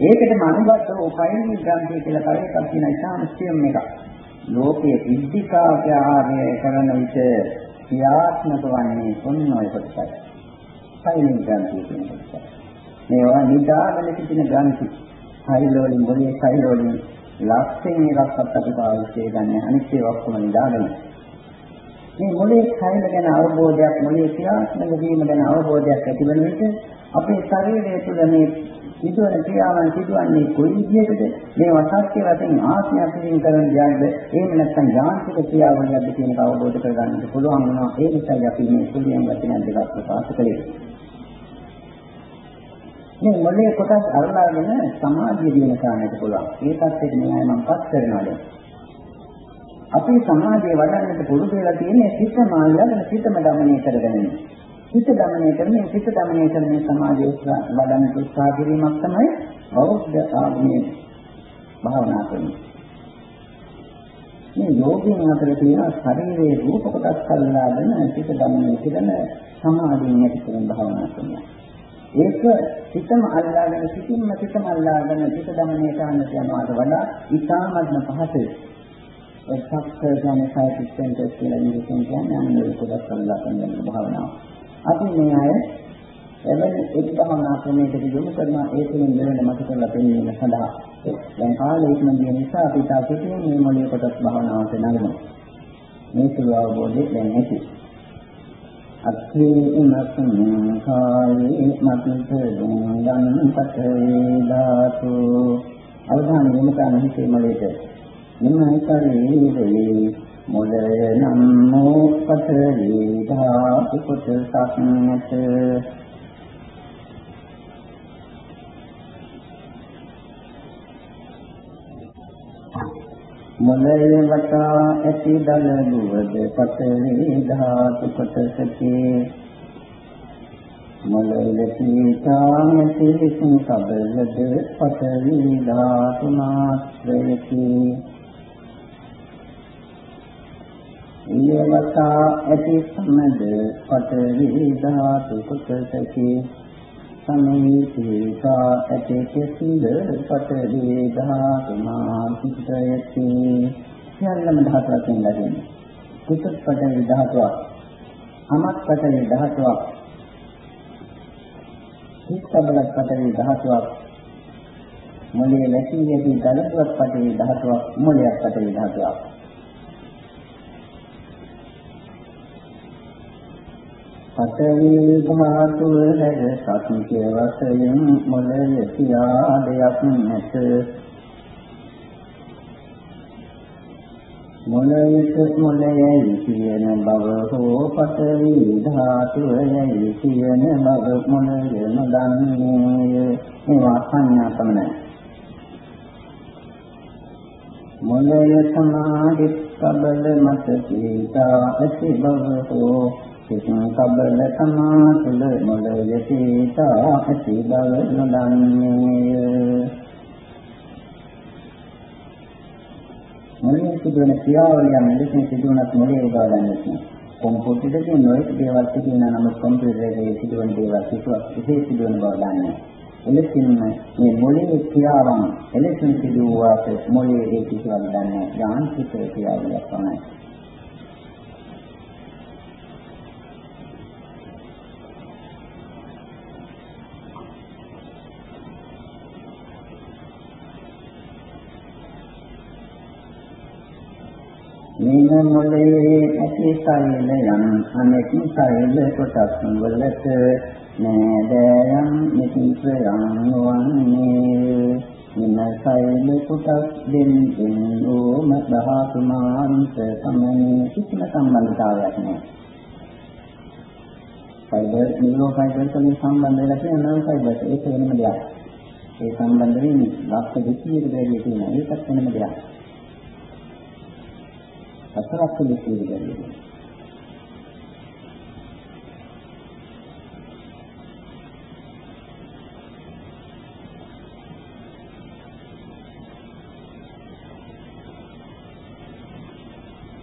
ඒකටම අනුගත වූ පයින් ග්‍රන්ථිය කියලා කරේකක් තියෙන ඉතාම සියුම් එකක්. ලෝකයේ ඉද්ධිකාර්ය කරන විට ක්‍රියාත්මක වන්නේ ඔන්න ඔය කොටසයි. පයින් ග්‍රන්ථිය කියන කොටසයි. මේවා නිදාගෙන සිටින ග්‍රන්ථි. සයිලෝලින් බොලේ සයිලෝලින් ලක්ෂණ එකක්වත් අපි පාවිච්චි කරන්නේ අනිත් ඒවා ඔක්කොම නිදාගෙන. මේ මොලේ කයල ගැන අවබෝධයක් මොලේ ක්‍රියාත්මක වීම ගැන අවබෝධයක් ඇති වෙන විට අපේ ශරීරය තුළ මේ සිදුවන ක්‍රියාවන් සිදුවන්නේ කොයි විදිහටද මේවා සත්‍ය වශයෙන් ආත්මයක් විසින් කරන දෙයක්ද එහෙම නැත්නම් යාන්ත්‍රික ක්‍රියාවලියක්ද කියන එක අවබෝධ කරගන්නට පුළුවන් වෙනවා ඒ නිසායි අපි මේ කුලියම් වචන දෙකක් ප්‍රකාශ කළේ මේ මොලේ කොටස් අරලාගෙන සමාධිය දින ගන්නට පුළුවන්. ඒ පැත්තේ මෙයයි මම පත් කරනවා දැන්. අපි සමාධිය වඩන්නට පුරුදු වෙලා තියෙන්නේ සිත මාර්ගයෙන් සිතම දමනය කරගන්න. සිත දමනය කරන්නේ සිත දමනය කරන්නේ සමාධිය වඩන්න උත්සාහ කිරීමක් තමයි බෞද්ධ ආගමේ භාවනා කරන්නේ. මේ යෝගීන් අතර තියෙන ශරීරයේ රූප කොටස් කල්ලාගෙන සිත දමනය කරන සමාධියෙන් ඇති කරන භාවනා කරනවා. ඒක සිතම අල්ලාගෙන සිතින්ම සිතම අල්ලාගෙන සිත දමනය කරන්න යනවාට වඩා ඉතාමත්ම පහසුයි. ඒ සක්ක ගැන සාහිත්‍යයෙන් කියලා නිරූපණය කියන්නේ අනුමත කොටස් අල්ලා ගන්න භාවනාව. අපි මේ අය එවැනි එක් භාවනා ක්‍රමයකට යොමු කරන ඒ තුලින් මෙලෙන මත කරලා පෙන්වීම සඳහා දැන් කාලේ ඉක්මන ගිය නිසා අපි තා සිටින මේ මොළයේ කොටස් භාවනාවට නගනවා. මේ සුළු අවබෝධය දැන් ඇති. අත්ථේනසං කායේ මතිත දුංගං පතේ ධාතු අවධානය යොමු කරන හිතේ මොලේට මෙන්න ශරීරයේ මොලය නම් මෝ පතේ ධාතු කොටසක් නැත මොළය වටා ඇති දල දුවද පතරේ ධාතු කොටසකි මොළය පීඨාමති විසුන් කබලද පතරේ ධාතු මාත්‍රයකි. ඊයවතා ඇති සමද පතරේ ධාතු කොටසකි. සමීපීකා ඇති කෙසිද පතරේ ධාතුමා සිතයති සියල්ලම ධාතුවකින් ලැබෙන්නේ කුසත් පතරේ ධාතුවක් අමත් පතරේ ධාතුවක් සිත්බලක් පතරේ ධාතුවක් මොලේ නැති යටි දලතුවක් පතරේ ධාතුවක් මොලයක් පතරේ ධාතුවක්. පඨවි ධාතු වල සත්‍ය වශයෙන් මොළය සියා දෙයක් නැත මොළයට මොළයයි කියන බව හෝ පඨවි ධාතුවයි කියන බව මොළය නොදන්නේ ඒවා සංඥා පමණයි මොළය සමාධි කබල මත සීතා ඇති බව හෝ සිතින් කබල තමා තුළ මොළය සීතා ඇති බව නොදන්නේය මොළයේ සිදුවන ක්‍රියාවලියන් මෙලෙසින් සිදුවනත් මොළයේ උදා ගන්නවා කොම්පියුටරයේ නොයෙක් දේවල් සිදුවන නම් කොම්පියුටරයේ සිදුවන දේවල් කිසිවක් විශේෂ සිදුවන බව දන්නේ. එලෙසින්ම මේ මොළයේ ක්‍රියාවන් එලෙසින් සිදුවාට මොළයේ ඒ කිසිවක් දන්නේ යාන්ත්‍රික ක්‍රියාවලියක් තමයි මේ මොලේ ඇති සෛල යම් අනෙක් සෛල කොටස් වලට නෑදෑයන් මිත්‍රයන් වන්නේ මෙන්න සෛල කොටස් දෙන් දෙන් ඕම දහතුමාන්ත සමනේ කිසිම සම්බන්ධතාවයක් නෑ. ෆයිබර් නියුරෝ ෆයිබර් වලින් සම්බන්ධ වෙලා තියෙන නර්ව් ෆයිබර් ඒක වෙනම දෙයක්. ඒ සම්බන්ධ වෙන්නේ ලක්ෂ 200කට වැඩි තියෙනවා. ඒකත් වෙනම දෙයක්. හතරක් දෙකේ දෙන්නේ.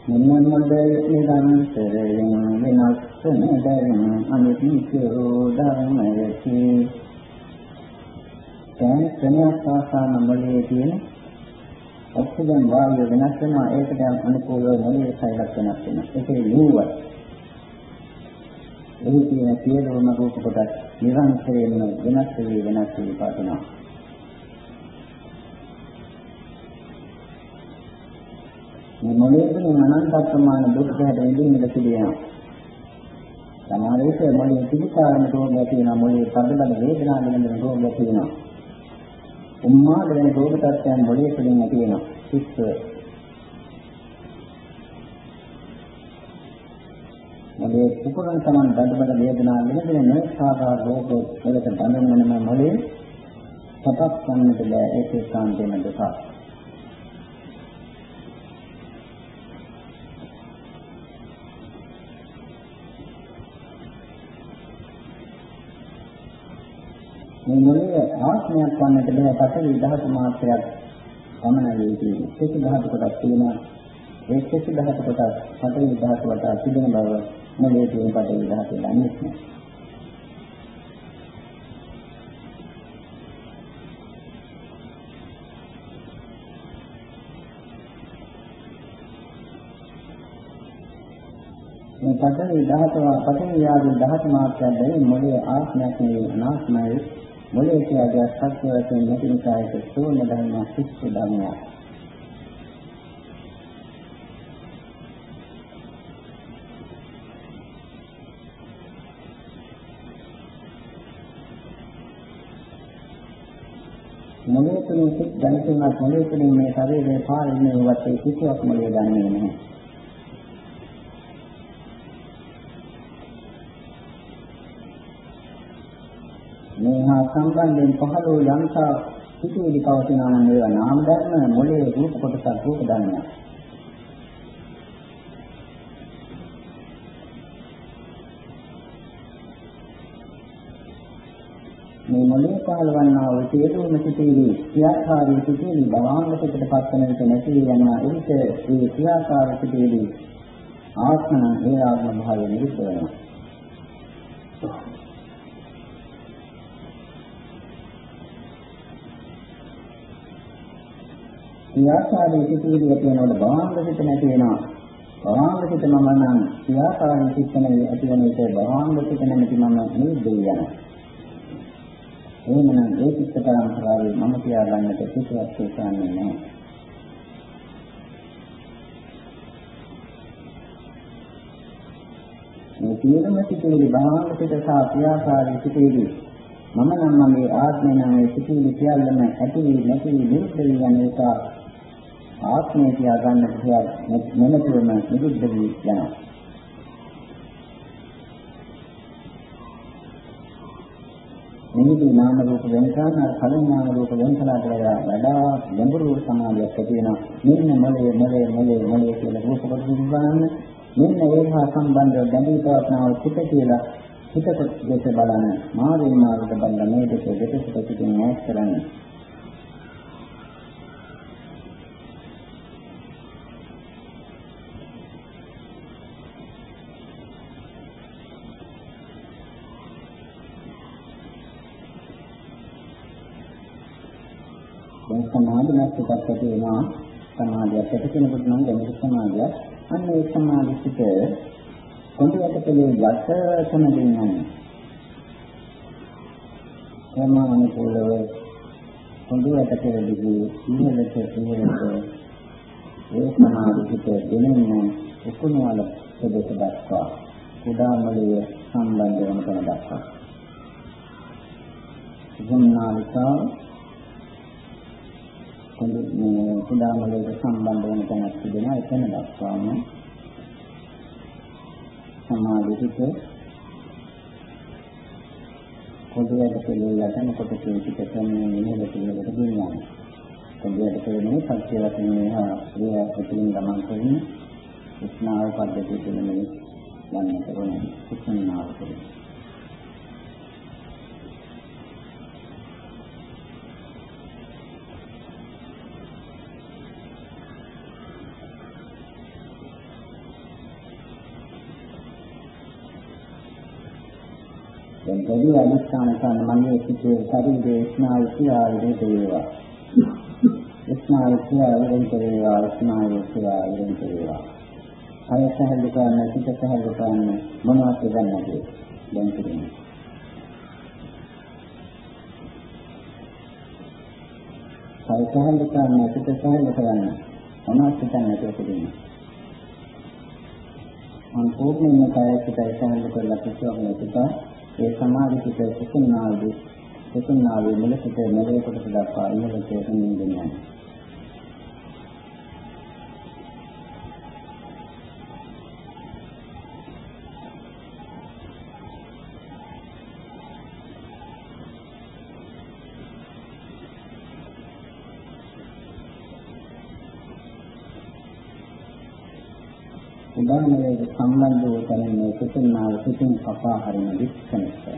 මොනමදේ නිරන්තරයෙන් වෙනස් වෙනදරින් අනිත්‍යෝ ධර්මයති දැන් ක්‍රමයක් ආසන්න මොලේ තියෙන ඔක්සිජන් වායුව වෙනස් වෙනවා. ඒකට අනුකූලව මොළයේ සෛලක් වෙනස් වෙනවා. ඒකේ නියුවයි එහි තියෙන සියලුම රූප කොටස් නිරන්තරයෙන්ම වෙනස් වෙවි වෙනස් වෙවි පවතිනවා. මේ මොළයේ තියෙන අනන්ත ප්‍රමාණ දුක් හැදෙන ඉඳින්න සිදුවෙනවා සමහර විට මොළයේ පිළිකාරණ රෝගයක් තියෙනවා. මොළයේ පදබල වේදනා වෙන රෝගයක් තියෙනවා. උම්මාද වෙන රෝග තත්ත්වයන් මොළයේ තුලින් ඇති වෙනවා. සිත් මොළයේ කුකුරන් සමාන බඩබඩ වේදනා වෙන වෙන මේ සාධාරණ රෝග වලට බඳින්න නම් මොළයේ සපක් ගන්නට බෑ. ඒකේ සාන්තේන දෙක. මේ මොළයේ ආත්මයක් වන්නට බෑ. පතරේ ධාතු මාත්‍රයක් පමණයි තියෙන්නේ. ඒක ධාතු කොටස් තියෙනවා. ඒ කෙස ධාතු කොටස් පතරේ ධාතු වලට සිදෙන බව මොළයේ තියෙන පතරේ ධාතු දන්නේ නැහැ. මේ පතරේ ධාතුව පතරේ ආදී ධාතු මාත්‍රයක් දැයි මොළයේ ආත්මයක් නෙවෙයි අනාත්මයි මොලේ කියලා සත්‍ය වශයෙන් නැති නිසායක සෝන ධර්ම සිත් ධර්ම මොලේ තුලින් සිත් දැනෙනවා මොලේ තුලින් මේ ශරීරය පාලනය වත්තේ කිසිවක් මොලේ දන්නේ නැහැ. සම්බන්ධයෙන් පහළ වූ යම්තා සිතුවිලි පවතිනා නම් ඒවා නාම ධර්ම මොලේ රූප කොටසක් රූප ධර්මයක්. මේ මොලේ පහළවන්නා වූ සියලුම සිතිවිලි ක්‍රියාකාරී සිතිවිලි බවාංග පිටට පත්වන විට නැති යනවා එවිට ඒ ක්‍රියාකාරී සිතිවිලි ආත්මන ඒ ආත්ම භාවය නිරුද්ධ වෙනවා ක්‍රියාකාරී සිතිවිලි කියනකොට බවාංග පිට නැති වෙනවා බවාංග පිට මම නම් ක්‍රියාකාරී සිත් නැති ඇති වෙන විට බවාංග පිට නැති මම නිරුද්ධ වෙනවා එහෙමනම් ඒ චිත්ත පරම්පරාවේ මම කියාගන්නට කිසිවක් තේසන්නේ නැහැ. මේ සියලුම සිතුවිලි භාවන පිට සහ ක්‍රියාකාරී සිතුවිලි මම නම් මගේ ආත්මය නම් මේ සිතුවිලි සියල්ලම ඇති වී නැති වී නිරුද්ධ වී යන එක ආත්මය කියා ගන්නට දෙයක් නැමෙතුම නිරුද්ධ වී යනවා. මෙහිදී නාම රූප වෙන කරන කලින් නාම රූප වෙන කළාට වඩා ගැඹුරු සමාධියක් ඇති වෙනවා. මෙන්න මොලේ මොලේ මොලේ මොලේ කියලා රූප කොට බලන්න. මෙන්න ඒහා සම්බන්ධව බැඳී පවත්නාව චිත කියලා චිතක දෙස බලන්න. මාගේ මාර්ග බලන මේ දෙක දෙක පිටින් ඈත් කරන්නේ. දැන් සමාධි නැතිකත් ඇති වෙනවා. සමාධියක් ඇති කෙනෙකුට නම් දැනෙන සමාධියක්. අන්න ඒ සමාධිසිත කොන්දේට පෙළේ යටතම දෙන්නේ සමානුකූලව කොන්දේට පෙළේදී ඉහළට ඉහළට ඒ සමාධිසිත දෙන්නේ උකුණවල ප්‍රදේශ දක්වා. කුඩා මොළයේ සම්බන්ධ වෙන තැන දක්වා ජම්නාලිකාව කුඩා මොළයට සම්බන්ධ වෙන තැනක් තිබෙනවා එතන දක්වාම සමාධිහිත පොදුවට පිළිවෙල යටම කොට පිළිපිට කරන නිල පිළිවෙලට ගෙනියනවා. පොදුවට පිළිවෙලේ සත්‍ය වශයෙන් හා ක්‍රියා පිටින් ගමන් කරන උස්නාව පද්ධතිය පිළිමේ යන්නට ඕනේ. උස්නාව පිළිවෙල. වැඩි අනිස්ථාන කරන මගේ සිිතේ ශරීරයේ ස්නායු ක්‍රියාවලිය දේවා. ස්නායු ක්‍රියාවලිය දේවා ස්නායු ක්‍රියාවලිය දේවා. අය සහල් කරන සිත සහල් කරන මොනවද ගන්නද? දැන් කියන්නේ. අය සහල් කරන සිත සහල් කරන මොනවද ගන්නද කියන්නේ? සම්පූර්ණයෙන්ම කායයට සහල් කරලා කිසිවක් නැතිව ඒ සමාධි පිට සුසුම්නාවේ සුසුම්නාවේ මෙලෙසට මෙලේ කොටස දක්වා ඉහළට එමින් යනවා. උදාහරණයකට සම්බන්ධ වූ තැන මේ සිතුන්නාව සිතුන් කපා හරින විස්කනස්ය.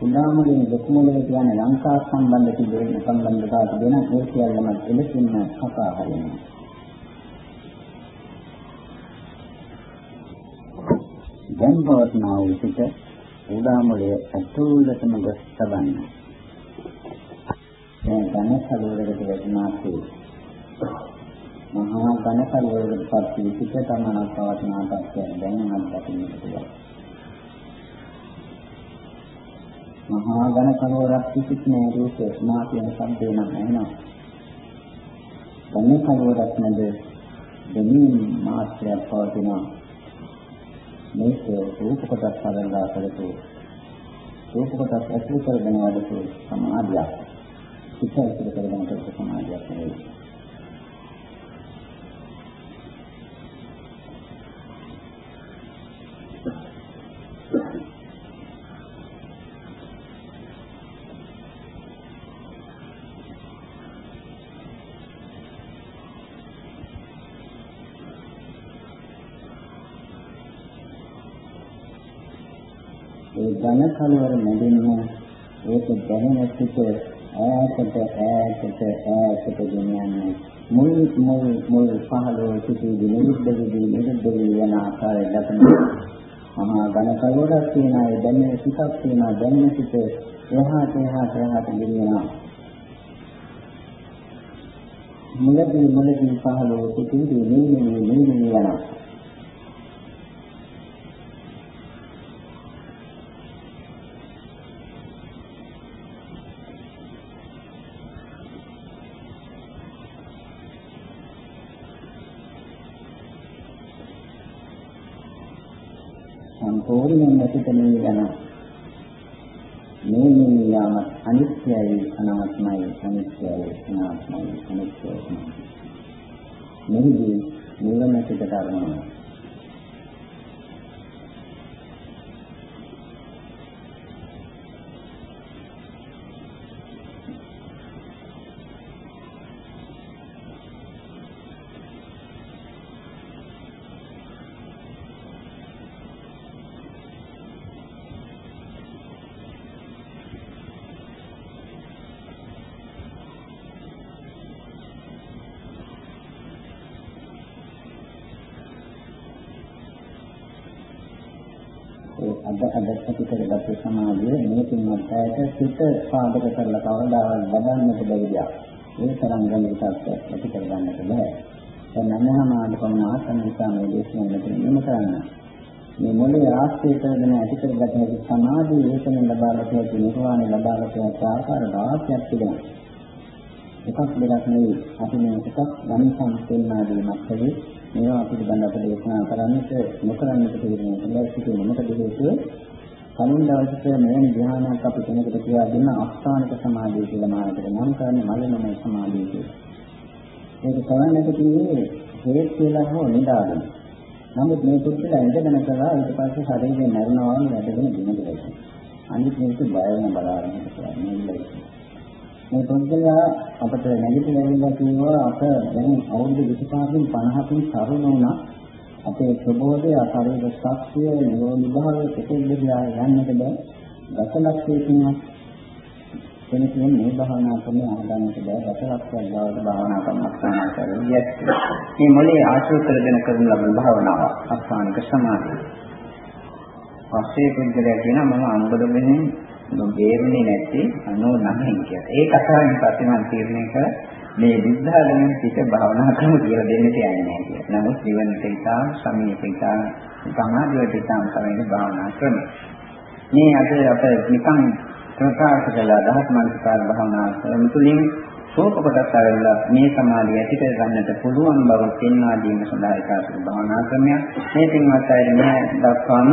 උදාමලින් දුක්මලේ කියන ලංකා සම්බන්ධ තිබෙන සම්බන්ධතාව තිබෙන ඒ සියල්ලම එලෙසින්ම කපා හරිනවා. දැන් පවත්නා වූ සිට උදාමලය අතුලතම ගොස් තබන්න. දැන් ධන සලවලකට වැටෙනාසේ මහා ධන සලවලකට පත් වී සිට තමන පවත්නා තත්ත්වය දැන් නම් දකින්නට පුළුවන්. මහා ඝන කලවරක් කිසිත් නෑ රූප මා කියන શબ્දේ නම් ඇහෙනවා. ඝන කලවරක් නැද දෙමින් මාත්‍රයක් පවතිනවා. මේක රූප කොටස් හදලා කරතු රූප කොටස් ඇතුළු කරගෙන වඩතු සමාධියක්. සිත ඇතුළු කරගෙන කරතු සමාධියක් නෙවෙයි. ඝන කලවර නැදෙන්න ඒක දැනෙන සිට ඈතට ඈතට ඈතට ගෙනියන්නේ. මුල් මුල් මුල් පහළෝ සිටී නිරුද්ධ වී නිරුද්ධ වී යන ආකාරය දක්වන මහා ඝන කලවරක් තියෙන අය දැනෙන සිතක් තියෙන දැනෙන සිට එහාට එහාට එහාට ගෙනියනවා. මුලදී මුලදී පහළෝ සිටී නිරුද්ධ වී නිරුද්ධ වී යනවා. සම්පූර්ණයෙන් නැතිත නෙවෙයි යන මේ මේ යාම අනිත්‍යයි අනාත්මයි අනිත්‍යයි අනාත්මයි අනිත්‍යයි. මෙහිදී නිවනට ධර්මයි අද ඇති කරගත් සමාධිය මේකින් මතයට සිත පාදක කරලා කවදාවත් බදන්නට බැරිද? ඒ තරම් ගැඹුරු තත්ත්වයක් ඇති කරගන්නට බෑ. දැන් අන්නහමාට කොන ආසන නිසා මේ දේශනාව මෙතන නිම කරන්න. මේ මොළේ ආශ්‍රය කරගෙන ඇති කරගත හැකි සමාධිය ඒකෙන් ලබාගත හැකි නිර්වාණය ලබාගත හැකි ආකාර රාශියක් තිබෙනවා. එකක් දෙකක් නෙවෙයි අපි මේ එකක් ගණන් සම්පූර්ණාදීමක් හරි මේවා පිළිබඳව අපිට දේශනා කරන්නට නොකරන්නට පිළිගන්න ලැබෙන්නේ මොකද හේතුව කලින් දවසට මෙවැනි ධ්‍යානයක් අපි කෙනෙකුට කියලා දෙන අස්ථානික සමාධිය කියලා මානකට නම් කරන්නේ මලනම සමාධිය කියලා. ඒක කරන්නට කිව්වේ හේත් කියලා හෝ නිදාගෙන. නමුත් මේ පුද්ගලයා ඉඳගෙන කළා ඊට පස්සේ ශරීරයෙන් මරනවා වගේ වැඩගෙන දිනදලා. අනිත් මේක බය වෙන බලාගෙන ඉන්නවා. මේ පුද්ගලයා අපට නැගිටලා ඇවිල්ලා කියනවා අප දැන් අවුරුදු 25කින් 50කින් තරුණ වුණා අපේ ප්‍රබෝධය ශරීර ශක්තිය නිරෝධ භාවය කෙටෙල්ලලා යන්නට බෑ. දසලක්ෂයකින්වත් කෙනෙකුන් මේ භාවනා කරන ආදානයට බෑ. දසලක්ෂයක් බවට භාවනා කර්මස්ථාන කරගියත් මේ මොලේ ආශ්‍රය කරගෙන කරන ලබන භාවනාව අස්ථානික සමාධිය. පස්සේ පුද්ගලයා කියනවා මම අනුබද මෙහෙන් නොබේරුනේ නැති 99 කියලා. ඒ කතාවෙන් පස්සේ මම තීරණය කළා. මේ බුද්ධාගමෙන් පිට භාවනා කරමු කියලා දෙන්න තියන්නේ නැහැ කියලා. නමුත් ජීවනට ඉතා සමීප ඉතා සමාධියට ඉතා සමීප භාවනා ක්‍රම. මේ අද අප නිකන් ප්‍රකාශ කළ දහස් මනසකාර භාවනා ක්‍රම තුලින් සෝප කොටස් ආරලා මේ සමාධිය ඇති කර ගන්නට පුළුවන් බව පෙන්වා දීම සඳහා ඒකාසන භාවනා ක්‍රමයක්. මේ පින්වත් අය මේ දක්වාම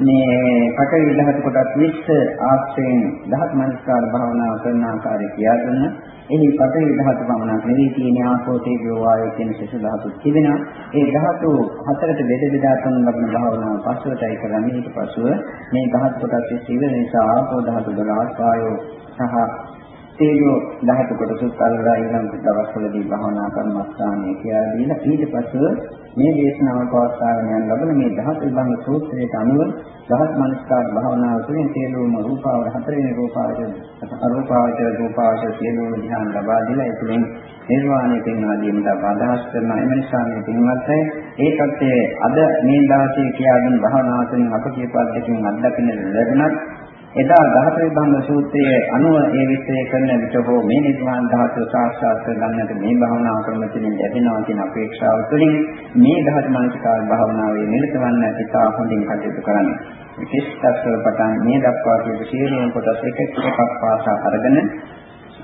මේ පටවි ධාතු කොටස් 20 ආශ්‍රයෙන් ධාතු මනස්කාර භාවනාව කරන ආකාරය කියා දුන්න. එහි පටවි ධාතු පමණක් නෙවෙයි තියෙන ආකෝටේ ගෝවායේ කියන ශේෂ ධාතු තිබෙනවා. ඒ ධාතු හතරට බෙද බෙදා තුන් ලබන භාවනාව පස්වටයි කරන්නේ. ඊට පස්ව මේ ධාතු කොටස් 20 නිසා ආකෝ ධාතු 12 වායෝ සහ තේජෝ ධාතු කොටසත් අල්ලලා ඊළඟ දවස්වලදී භාවනා කර්මස්ථානයේ කියලා දීලා ඊට පස්ව මේ දේශනාව පවත්වාගෙන යන ලබන මේ ධාතු විභංග සූත්‍රයට අනුව දහස් මනස්කාර භාවනාව තුළින් සියලුම රූපාවචර හතරවෙනි රූපාවචර අරූපාවචර රූපාවචර සියලුම ධ්‍යාන ලබා දීලා ඒ තුළින් නිර්වාණය පෙන්වා දීමට අදහස් කරන එම නිසා මේ පින්වත් අය ඒකත් අද මේ දවසේ කියාගෙන භාවනාව තුළින් අප කියපු අධ්‍යක්ෂින් අත්දකින්න ලැබුණත් එදා ධාතු විභංග සූත්‍රයේ අනුව ඒ විස්තරය කරන විට හෝ මේ නිර්වාණ ධාතුව සාක්ෂාත් කරගන්නට මේ භාවනා ක්‍රම තුළින් ලැබෙනවා කියන අපේක්ෂාව තුළින් මේ ධාතු මනසිකාර භාවනාවේ නිරතවන්න ඉතා හොඳින් කටයුතු කරන්න. විශේෂත්ව පටන් මේ දක්වා කියපු සියලුම කොටස් එක එකක් පාසා අරගෙන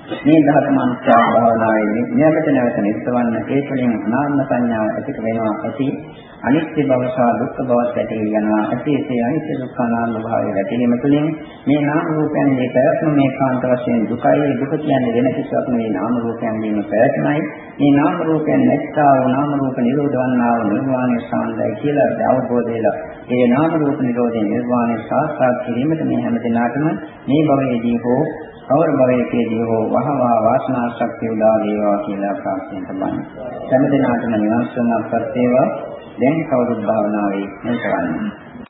මේ ධාතු මනසිකාර භාවනාවේ නියමිත නැවත නිරතවන්න ඒ තුළින් නාම සංඥාව ඇති වෙනවා ඇති අනිත්‍ය බව සහ දුක්ඛ බවත් ඇති යනවා. ඇතිසේ අනිත්‍ය දුක්ඛ නාම භාවය වැටීම තුළින් මේ නාම රූපයන්ගේ පැවැත්ම මේ කාන්ත වශයෙන් දුකයි දුක කියන්නේ වෙන කිසිවක් නෙවෙයි නාම රූපයන්ගේම පැවැත්මයි. මේ නාම රූපයන් නැත්තා වූ නාම රූප නිරෝධ වන්නා වූ නිර්වාණය සාන්දයි කියලා අවබෝධයලා ඒ නාම රූප නිරෝධේ නිර්වාණය සාක්ෂාත් කිරීමට මේ හැම දිනාටම මේ භවයේදී හෝ කවර භවයකදී හෝ වහවා වාසනා ශක්තිය උදා වේවා කියලා ප්‍රාර්ථනා කරනවා. හැම දිනාටම නිවන් සුවපත් වේවා දැන් කවුරුත් භාවනාවේ නිරත වෙන්නේ